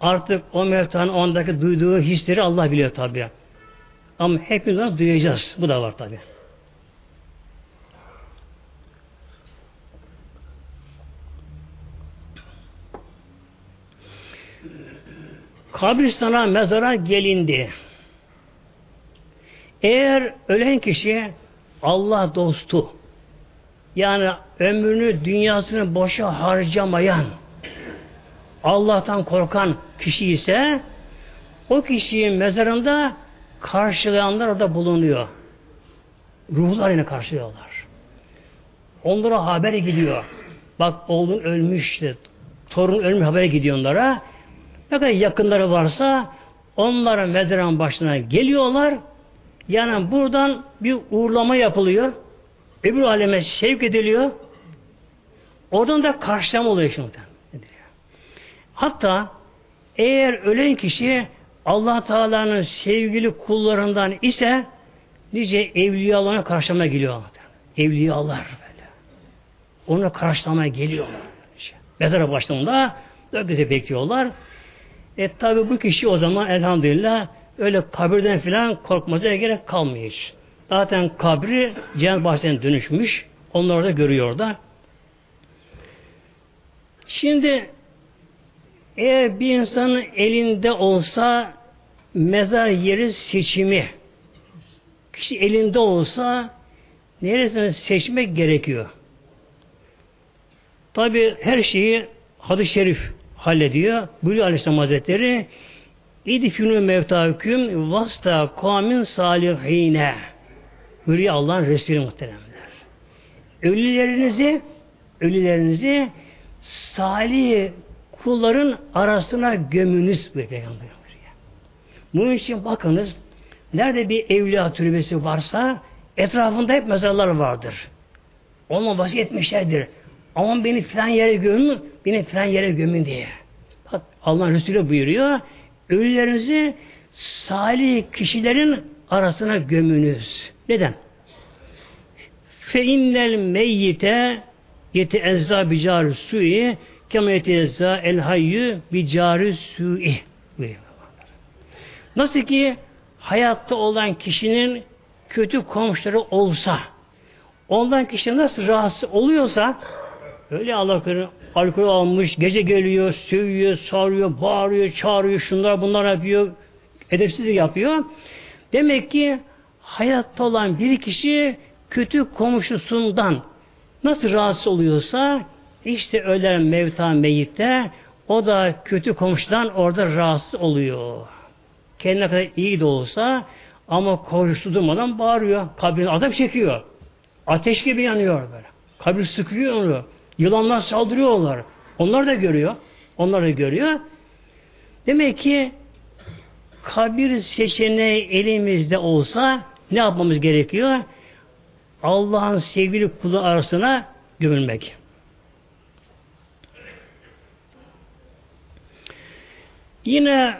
Artık o mevtanın ondaki duyduğu hisleri Allah biliyor tabi. Ama hepimiz onu duyacağız. Bu da var tabi. Kabristana mezara gelindi. Eğer ölen kişi Allah dostu yani ömrünü dünyasını boşa harcamayan Allah'tan korkan kişi ise o kişinin mezarında karşılayanlar orada bulunuyor. Ruhlar yine karşılıyorlar. Onlara haber gidiyor. Bak oğlun ölmüştü. Torun ölmüş habere gidiyor onlara. Ne kadar yakınları varsa onların mezarın başına geliyorlar. Yani buradan bir uğurlama yapılıyor. Öbür aleme sevk ediliyor. Oradan da karşılama oluyor şimdi. Hatta eğer ölen kişi Allah Teala'nın sevgili kullarından ise nice evliyalarına karşılamaya geliyor. Evliyalar böyle. Onu karşılamaya geliyorlar. Mezara başlarında öküze bekliyorlar. E tabi bu kişi o zaman elhamdülillah öyle kabirden filan korkmasına gerek kalmıyor. Zaten kabri cennet bahçesine dönüşmüş. Onlar orada görüyor da. Şimdi eğer bir insanın elinde olsa mezar yeri seçimi kişi elinde olsa neresini seçmek gerekiyor. Tabi her şeyi hadis-i şerif hallediyor. Buyuruyor Aleyhisselam Hazretleri İdfünü mevtaküm vasta kamin salihine Buyuruyor Allah'ın Resulü muhteremler. Ölülerinizi ölülerinizi salih kulların arasına gömünüz bir peygamber. Bunun için bakınız nerede bir evliya türbesi varsa etrafında hep mezarlar vardır. Olmaması etmişlerdir. Aman beni filan yere gömün, beni filan yere gömün diye. Bak Allah Resulü buyuruyor. Ölülerinizi salih kişilerin arasına gömünüz. Neden? Fe innel meyyite yeteezza bicarü su'i kema yeteezza el hayyü bicarü su'i Nasıl ki hayatta olan kişinin kötü komşuları olsa ondan kişi nasıl rahatsız oluyorsa öyle Allah alkol almış, gece geliyor, sövüyor, sarıyor, bağırıyor, çağırıyor, şunlar bunlar yapıyor, edepsizlik yapıyor. Demek ki hayatta olan bir kişi kötü komşusundan nasıl rahatsız oluyorsa işte ölen mevta meyitte o da kötü komşudan orada rahatsız oluyor. Kendine kadar iyi de olsa ama komşusu durmadan bağırıyor. Kabrin azap çekiyor. Ateş gibi yanıyor böyle. Kabir sıkıyor onu. Yılanlar saldırıyorlar. Onlar da görüyor. Onlar da görüyor. Demek ki kabir seçeneği elimizde olsa ne yapmamız gerekiyor? Allah'ın sevgili kulu arasına gömülmek. Yine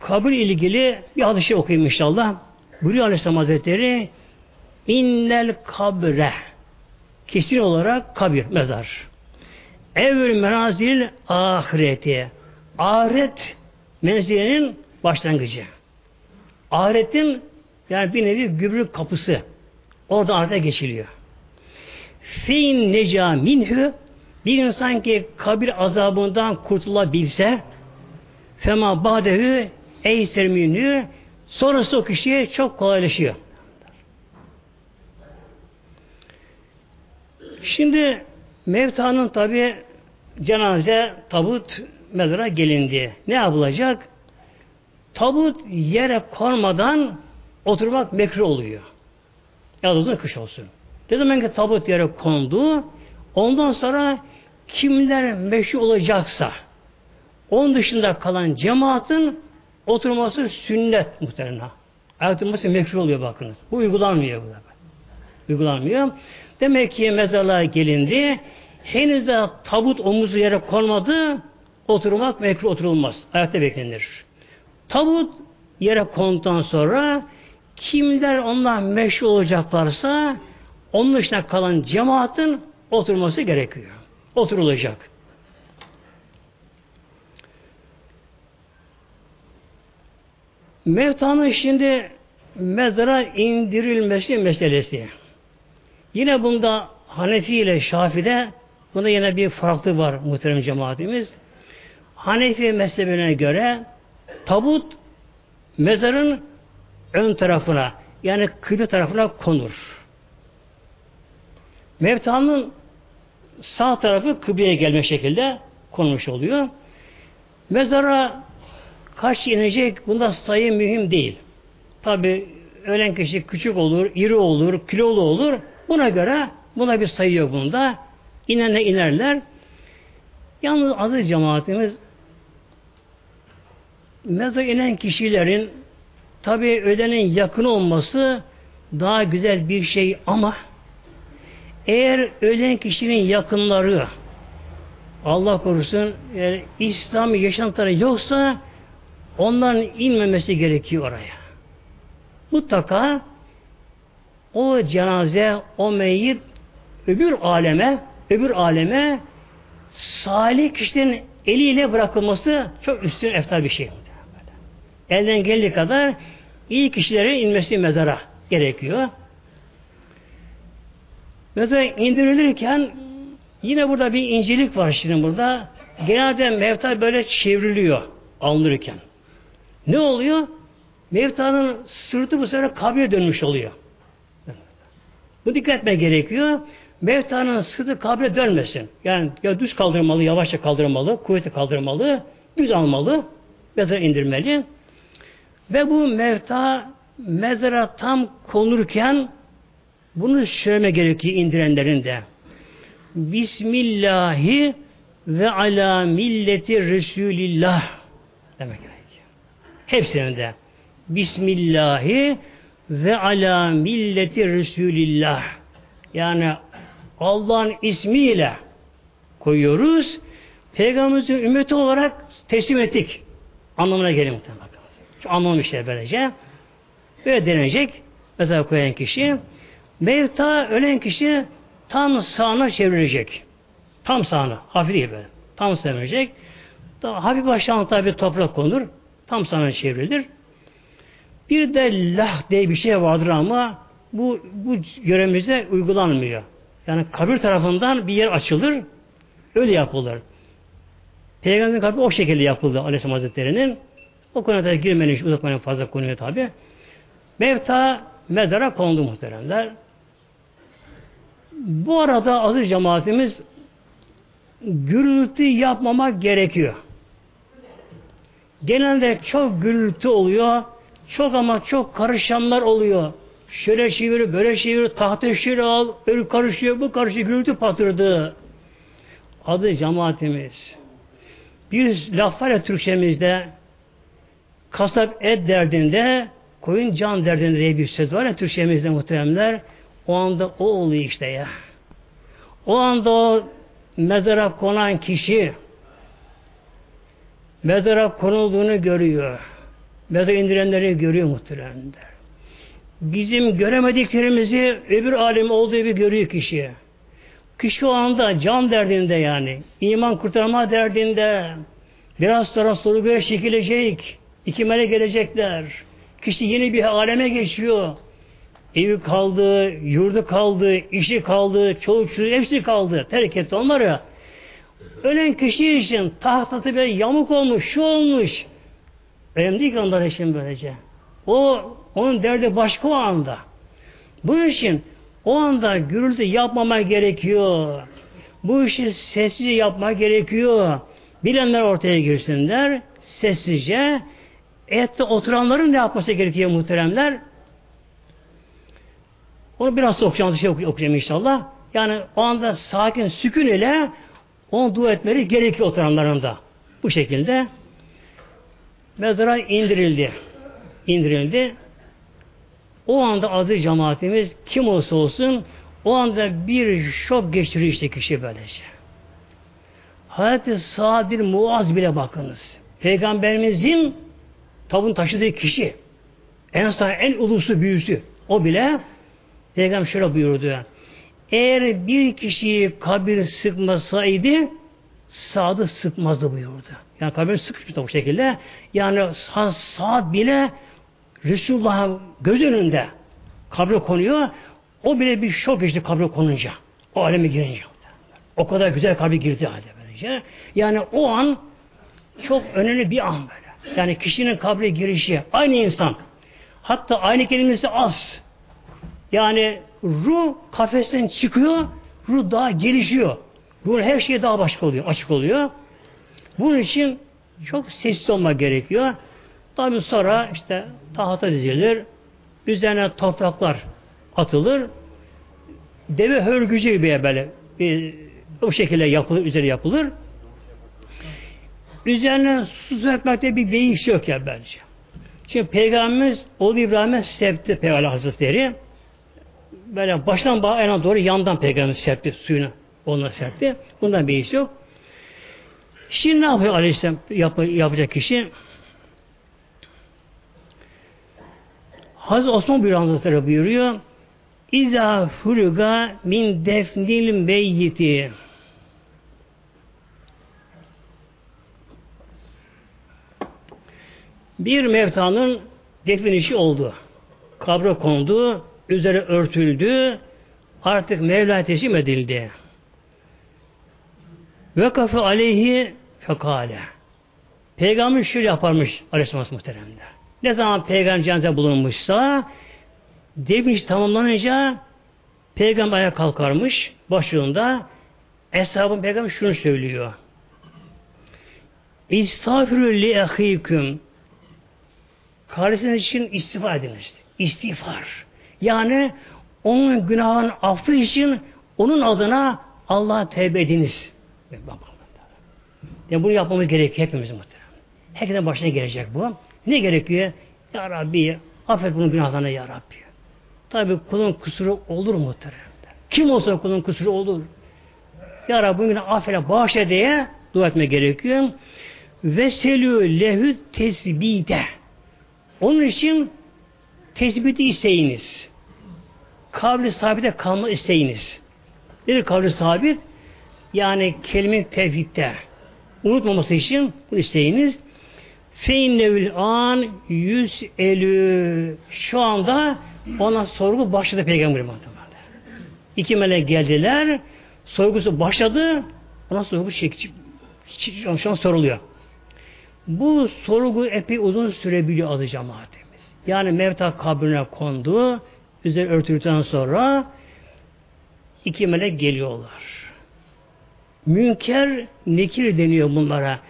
kabir ilgili bir hadis şey okuyayım inşallah. Buyuruyor Aleyhisselam Hazretleri innel kabre kesin olarak kabir, mezar. Evvel menazil ahireti. Ahiret menzilinin başlangıcı. Ahiretin yani bir nevi gübrük kapısı. Orada ahirete geçiliyor. Fin neca minhü bir insan ki kabir azabından kurtulabilse fema badehü eyser minhü sonrası o kişiye çok kolaylaşıyor. Şimdi Mevtanın tabi cenaze, tabut mezara gelindi. Ne yapılacak? Tabut yere konmadan oturmak mekruh oluyor. Ya da kış olsun. Ne zaman ki tabut yere kondu, ondan sonra kimler meşru olacaksa, onun dışında kalan cemaatin oturması sünnet muhtemelen. Ayakta durması mekruh oluyor bakınız. Bu uygulanmıyor burada. Uygulanmıyor. Demek ki mezarlığa gelindi. Henüz de tabut omuzu yere konmadı. Oturmak mekruh oturulmaz. Ayakta beklenir. Tabut yere konduktan sonra kimler onlar meşru olacaklarsa onun dışında kalan cemaatin oturması gerekiyor. Oturulacak. Mevtanın şimdi mezara indirilmesi meselesi. Yine bunda Hanefi ile Şafi'de bunda yine bir farklı var muhterem cemaatimiz. Hanefi mezhebine göre tabut mezarın ön tarafına yani kıble tarafına konur. Mevtanın sağ tarafı kıbleye gelme şekilde konmuş oluyor. Mezara kaç inecek bunda sayı mühim değil. Tabi ölen kişi küçük olur, iri olur, kilolu olur. Buna göre buna bir sayı yok bunda. İnene inerler. Yalnız adı cemaatimiz mezar inen kişilerin tabi ölenin yakın olması daha güzel bir şey ama eğer ölen kişinin yakınları Allah korusun eğer İslam yaşantıları yoksa onların inmemesi gerekiyor oraya. Mutlaka o cenaze, o meyyit öbür aleme, öbür aleme salih kişilerin eliyle bırakılması çok üstün eftar bir şey. Elden geldiği kadar iyi kişilerin inmesi mezara gerekiyor. Mezara indirilirken yine burada bir incelik var şimdi burada. Genelde mevta böyle çevriliyor alınırken. Ne oluyor? Mevtanın sırtı bu sefer kabre dönmüş oluyor. Bu dikkat etme gerekiyor. Mevtanın sırtı kabre dönmesin. Yani ya düz kaldırmalı, yavaşça kaldırmalı, kuvveti kaldırmalı, düz almalı, mezara indirmeli. Ve bu mevta mezara tam konurken bunu söyleme gerekiyor indirenlerin de. Bismillahi ve ala milleti Resulillah demek gerekiyor. Hepsinin de. Bismillahi ve ala milleti Resulillah. Yani Allah'ın ismiyle koyuyoruz. Peygamberimizin ümmeti olarak teslim ettik. Anlamına geliyor muhtemelen. Şu anlam işte böylece. Böyle denecek. Mesela koyan kişi. Mevta ölen kişi tam sağına çevrilecek. Tam sağına. Hafif değil böyle. Tam çevrilecek. Hafif aşağına tabi toprak konur. Tam sağına çevrilir. Bir de lah diye bir şey vardır ama bu, bu görevimizde uygulanmıyor. Yani kabir tarafından bir yer açılır, öyle yapılır. Peygamberin kabri o şekilde yapıldı Aleyhisselam Hazretleri'nin. O konuda girmenin, uzatmanın fazla konuyu tabi. Mevta mezara kondu muhteremler. Bu arada aziz cemaatimiz gürültü yapmamak gerekiyor. Genelde çok gürültü oluyor. Çok ama çok karışanlar oluyor. Şöyle çevir, böyle çevir, tahta şiir al, öyle karışıyor, bu karışıyor, gürültü patırdı. Adı cemaatimiz. Bir laf var ya Türkçemizde, kasap et derdinde, koyun can derdinde diye bir söz var ya Türkçemizde muhteremler. O anda o oluyor işte ya. O anda o mezara konan kişi mezara konulduğunu görüyor. Mezara indirenleri görüyor muhteremler. Bizim göremediklerimizi öbür alim olduğu gibi görüyor kişi. Kişi o anda can derdinde yani. iman kurtarma derdinde. Biraz sonra soru göre çekilecek. İki melek gelecekler. Kişi yeni bir aleme geçiyor. Evi kaldı, yurdu kaldı, işi kaldı, çoluk çocuğu hepsi kaldı. Terk etti onları. Ölen kişi için tahtası böyle yamuk olmuş, şu olmuş. Önemli değil ki onlar için böylece. O, onun derdi başka o anda. Bu için o anda gürültü yapmama gerekiyor. Bu işi sessizce yapmak gerekiyor. Bilenler ortaya girsinler. Sessizce. Ette oturanların ne yapması gerekiyor muhteremler? Onu biraz da okuyacağım, şey okuyacağım inşallah. Yani o anda sakin, sükun ile onu dua etmeleri gerekiyor oturanların da. Bu şekilde mezara indirildi. İndirildi. O anda adı cemaatimiz kim olsa olsun o anda bir şok geçiriyor işte kişi böylece. Hazreti Sa'd bir Muaz bile bakınız. Peygamberimizin tabun taşıdığı kişi. En sağ, en ulusu, büyüsü. O bile Peygamber şöyle buyurdu. Eğer bir kişiyi kabir sıkmasaydı Sa'd'ı sıkmazdı buyurdu. Yani kabir sıkmıştı bu şekilde. Yani Sa'd bile Resulullah'ın göz önünde kabre konuyor. O bile bir şok geçti kabre konunca. O aleme girince. O kadar güzel kabre girdi halde böylece. Yani o an çok önemli bir an böyle. Yani kişinin kabre girişi aynı insan. Hatta aynı kelimesi az. Yani ruh kafesten çıkıyor, ruh daha gelişiyor. Ruh her şey daha başka oluyor, açık oluyor. Bunun için çok sessiz olmak gerekiyor. Tabi sonra işte tahta dizilir, üzerine topraklar atılır, deve hörgücü gibi böyle bir, o şekilde yapılır, üzeri yapılır. Üzerine su serpmekte bir beyiş yok ya bence. Şimdi Peygamberimiz oğlu İbrahim'e septi Peygamber Hazretleri. Böyle baştan ayağına doğru yandan Peygamber serpti suyunu. Onunla serpti. Bundan bir iş yok. Şimdi ne yapıyor Aleyhisselam yap, yapacak kişi? Hazreti Osman Buyuran Hazretleri buyuruyor. İza furuga min defnil meyyiti. Bir mevtanın defin işi oldu. Kabre kondu, üzeri örtüldü, artık Mevla teslim edildi. Ve kafe aleyhi fekale. Peygamber şöyle yaparmış Aleyhisselam muhteremde. Ne zaman peygamber cenaze bulunmuşsa defin işi tamamlanınca peygamber ayağa kalkarmış başlığında Eshabın peygamber şunu söylüyor. İstağfirü li ehiküm Kardeşiniz için istiğfar ediniz. İstiğfar. Yani onun günahın affı için onun adına Allah'a tevbe ediniz. Yani bunu yapmamız gerekiyor hepimiz muhtemelen. Herkesin başına gelecek bu. Ne gerekiyor? Ya Rabbi affet bunun günahlarını Ya Rabbi. Tabi kulun kusuru olur muhtemelen. Kim olsa kulun kusuru olur. Ya Rabbi bugün affet bağışla diye dua etme gerekiyor. Veselü lehü tesbide. Onun için tespiti isteyiniz. Kabri sabite kalma isteyiniz. Nedir kabri sabit? Yani kelime tevhidde. Unutmaması için bu isteyiniz. Feinnevül an yüz elü. Şu anda ona sorgu başladı Peygamber muhtemelen. İki melek geldiler. Sorgusu başladı. Ona sorgu çek, şu an soruluyor. Bu sorgu epey uzun sürebiliyor azı cemaatimiz. Yani mevta kabrine kondu. Üzeri örtüldükten sonra iki melek geliyorlar. Münker, nekir deniyor bunlara.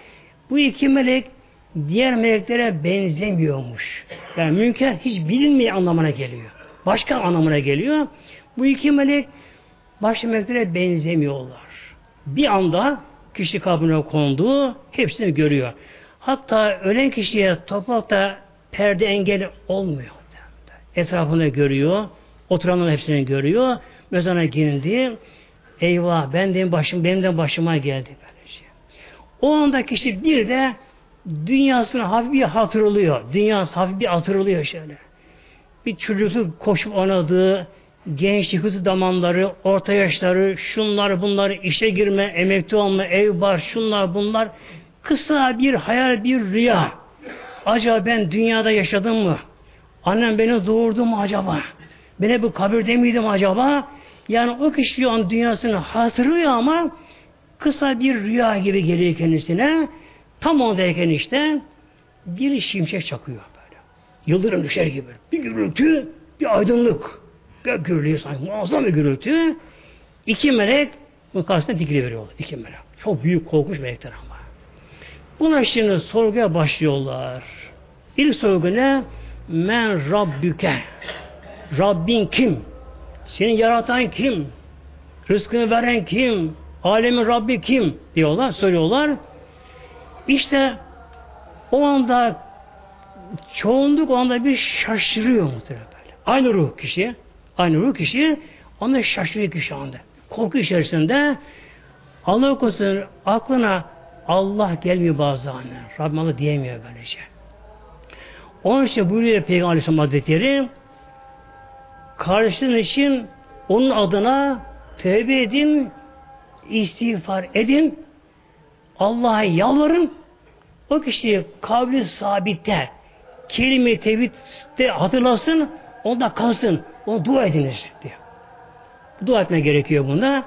Bu iki melek diğer meleklere benzemiyormuş. Yani münker hiç bilinmeyen anlamına geliyor. Başka anlamına geliyor. Bu iki melek başka meleklere benzemiyorlar. Bir anda kişi kabrine kondu, hepsini görüyor. Hatta ölen kişiye toprakta perde engel olmuyor. Etrafını görüyor, oturanların hepsini görüyor. Mezana girildi. Eyvah ben de başım, benim de başıma geldi böylece. O anda kişi bir de dünyasını hafif bir hatırlıyor. Dünyası hafif bir hatırlıyor şöyle. Bir çocukluk koşup oynadığı, gençlik hızı zamanları, orta yaşları, şunlar bunlar, işe girme, emekli olma, ev var, şunlar bunlar. Kısa bir hayal, bir rüya. Acaba ben dünyada yaşadım mı? Annem beni doğurdu mu acaba? Beni bu kabirde miydim acaba? Yani o kişi an dünyasını hatırlıyor ama kısa bir rüya gibi geliyor kendisine. Tam ondayken işte bir şimşek çakıyor böyle. Yıldırım düşer gibi. Bir gürültü, bir aydınlık. Gök gürülüyor sanki. Muazzam bir gürültü. İki melek Bunun karşısında dikili veriyorlar. İki melek. Çok büyük korkmuş melekler ama. Bunlar şimdi sorguya başlıyorlar. İlk sorgu ne? Men Rabbüke. Rabbin kim? Seni yaratan kim? Rızkını veren kim? Alemin Rabbi kim? diyorlar, soruyorlar. İşte o anda çoğunluk o anda bir şaşırıyor muhtemelen böyle. Aynı ruh kişi, aynı ruh kişi onda şaşırıyor kişi anda. Korku içerisinde Allah korusun aklına Allah gelmiyor bazen. Rabbim Allah diyemiyor böylece. Onun için buyuruyor Peygamber Aleyhisselam Hazretleri kardeşin için onun adına tövbe edin, istiğfar edin, Allah'a yalvarın, o kişi kavli sabitte, kelime tevhidde hatırlasın, onda kalsın, onu dua ediniz diyor. Dua etme gerekiyor bunda.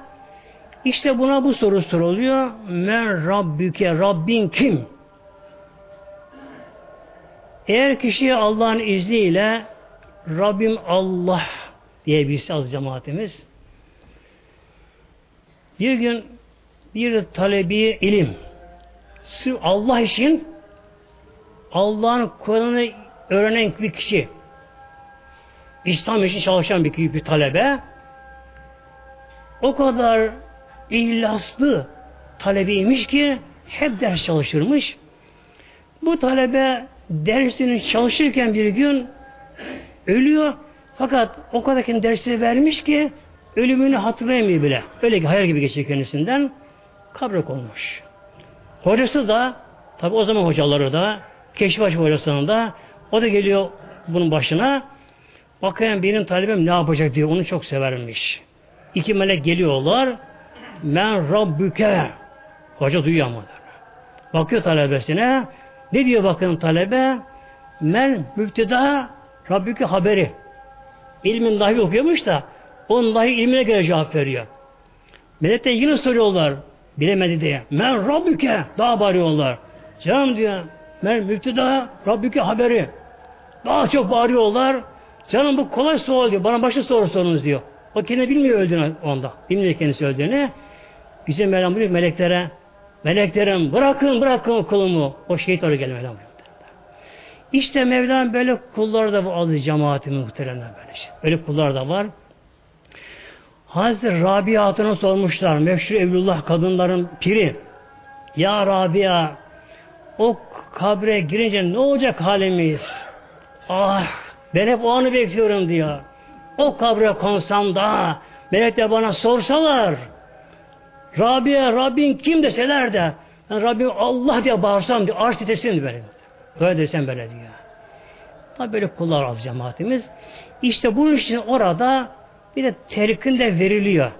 İşte buna bu soru soruluyor. Men Rabbüke, Rabbin kim? Eğer kişi Allah'ın izniyle Rabbim Allah diye bir az cemaatimiz. Bir gün bir talebi ilim sırf Allah için Allah'ın Kur'an'ı öğrenen bir kişi İslam için çalışan bir, bir talebe o kadar ihlaslı talebeymiş ki hep ders çalışırmış. Bu talebe dersini çalışırken bir gün ölüyor fakat o kadar dersini vermiş ki ölümünü hatırlayamıyor bile. Öyle ki hayal gibi geçiyor kendisinden. Kabre konmuş. Hocası da tabi o zaman hocaları da Keşbaşı hocasının da o da geliyor bunun başına bakayım benim talebim ne yapacak diyor. Onu çok severmiş. İki melek geliyorlar. Men Rabbüke. Hoca duyuyor ama. Bakıyor talebesine. Ne diyor bakın talebe? Men müfteda Rabbüke haberi. İlmin dahi okuyormuş da onun dahi ilmine göre cevap veriyor. Melek de yine soruyorlar. Bilemedi diye. Men Rabbüke. Daha bağırıyorlar. Canım diyor. Men müfteda Rabbüke haberi. Daha çok bağırıyorlar. Canım bu kolay soru diyor. Bana başka soru sorunuz diyor. O kendi bilmiyor öldüğünü onda. Bilmiyor kendisi öldüğünü. Bize Mevlam buyuruyor meleklere meleklerim bırakın bırakın kulumu. O şehit oraya gelin Mevlam İşte Mevlam böyle kullar da bu adı cemaati muhteremler böyle. Öyle kullar da var. Hazreti Rabia Hatun'a sormuşlar. Meşhur Evlullah kadınların piri. Ya Rabia o kabre girince ne olacak halimiz? Ah ben hep o anı bekliyorum diyor. O kabre konsam da melek de bana sorsalar Rabia Rabbin kim deseler de ben Rabbim Allah diye bağırsam diye arş titresin böyle. Böyle desem böyle diyor. Tabi böyle kullar az cemaatimiz. İşte bu için orada bir de terkin de veriliyor.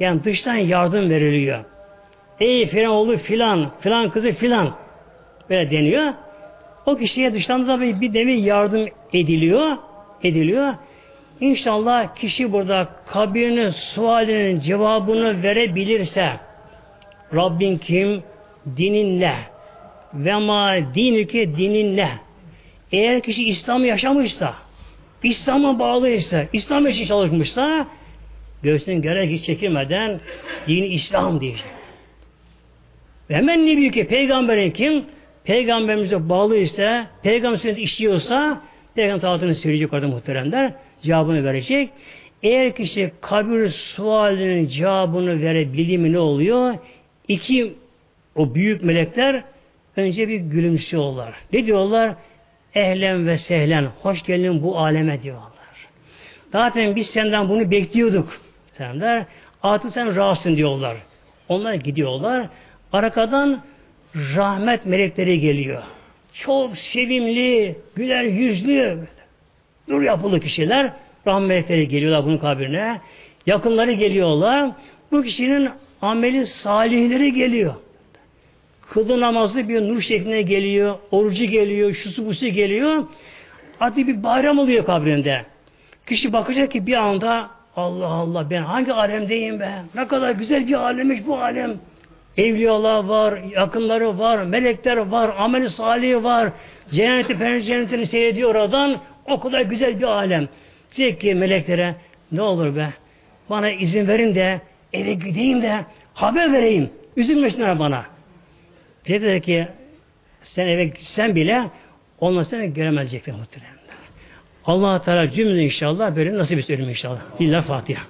Yani dıştan yardım veriliyor. Ey filan oğlu filan, filan kızı filan böyle deniyor. O kişiye dıştan da bir, bir devi yardım ediliyor. Ediliyor. İnşallah kişi burada kabirinin sualinin cevabını verebilirse Rabbin kim? Dinin ne? Ve ma dinike dinin ne? Eğer kişi İslam'ı yaşamışsa, İslam'a bağlıysa, İslam için çalışmışsa göğsünün gerek hiç çekilmeden dini İslam diyecek. Ve hemen ne büyük ki peygamberin kim? Peygamberimize bağlı ise, peygamber sünneti işliyorsa peygamber taatını söyleyecek orada muhteremler cevabını verecek. Eğer kişi kabir sualinin cevabını verebildi ne oluyor? İki o büyük melekler önce bir gülümsüyorlar. Ne diyorlar? Ehlen ve sehlen. Hoş geldin bu aleme diyorlar. Zaten biz senden bunu bekliyorduk. Senler. Artık sen rahatsın diyorlar. Onlar gidiyorlar. Arkadan rahmet melekleri geliyor. Çok sevimli, güler yüzlü, nur yapılı kişiler. Rahmet melekleri geliyorlar bunun kabirine. Yakınları geliyorlar. Bu kişinin ameli salihleri geliyor. Kılı namazı bir nur şeklinde geliyor. Orucu geliyor. Şusu busu geliyor. Hadi bir bayram oluyor kabrinde. Kişi bakacak ki bir anda Allah Allah ben hangi alemdeyim be? Ne kadar güzel bir alemmiş bu alem. Evliyalar var, yakınları var, melekler var, ameli salih var. Cenneti, pencerentini seyrediyor oradan. O kadar güzel bir alem. Diyecek ki meleklere ne olur be bana izin verin de eve gideyim de haber vereyim. Üzülmesinler bana. Dedi ki sen eve gitsen bile onlar seni göremeyecekler muhtemelen. Allah Teala cümle inşallah böyle nasip etsin inşallah. İlla Fatiha.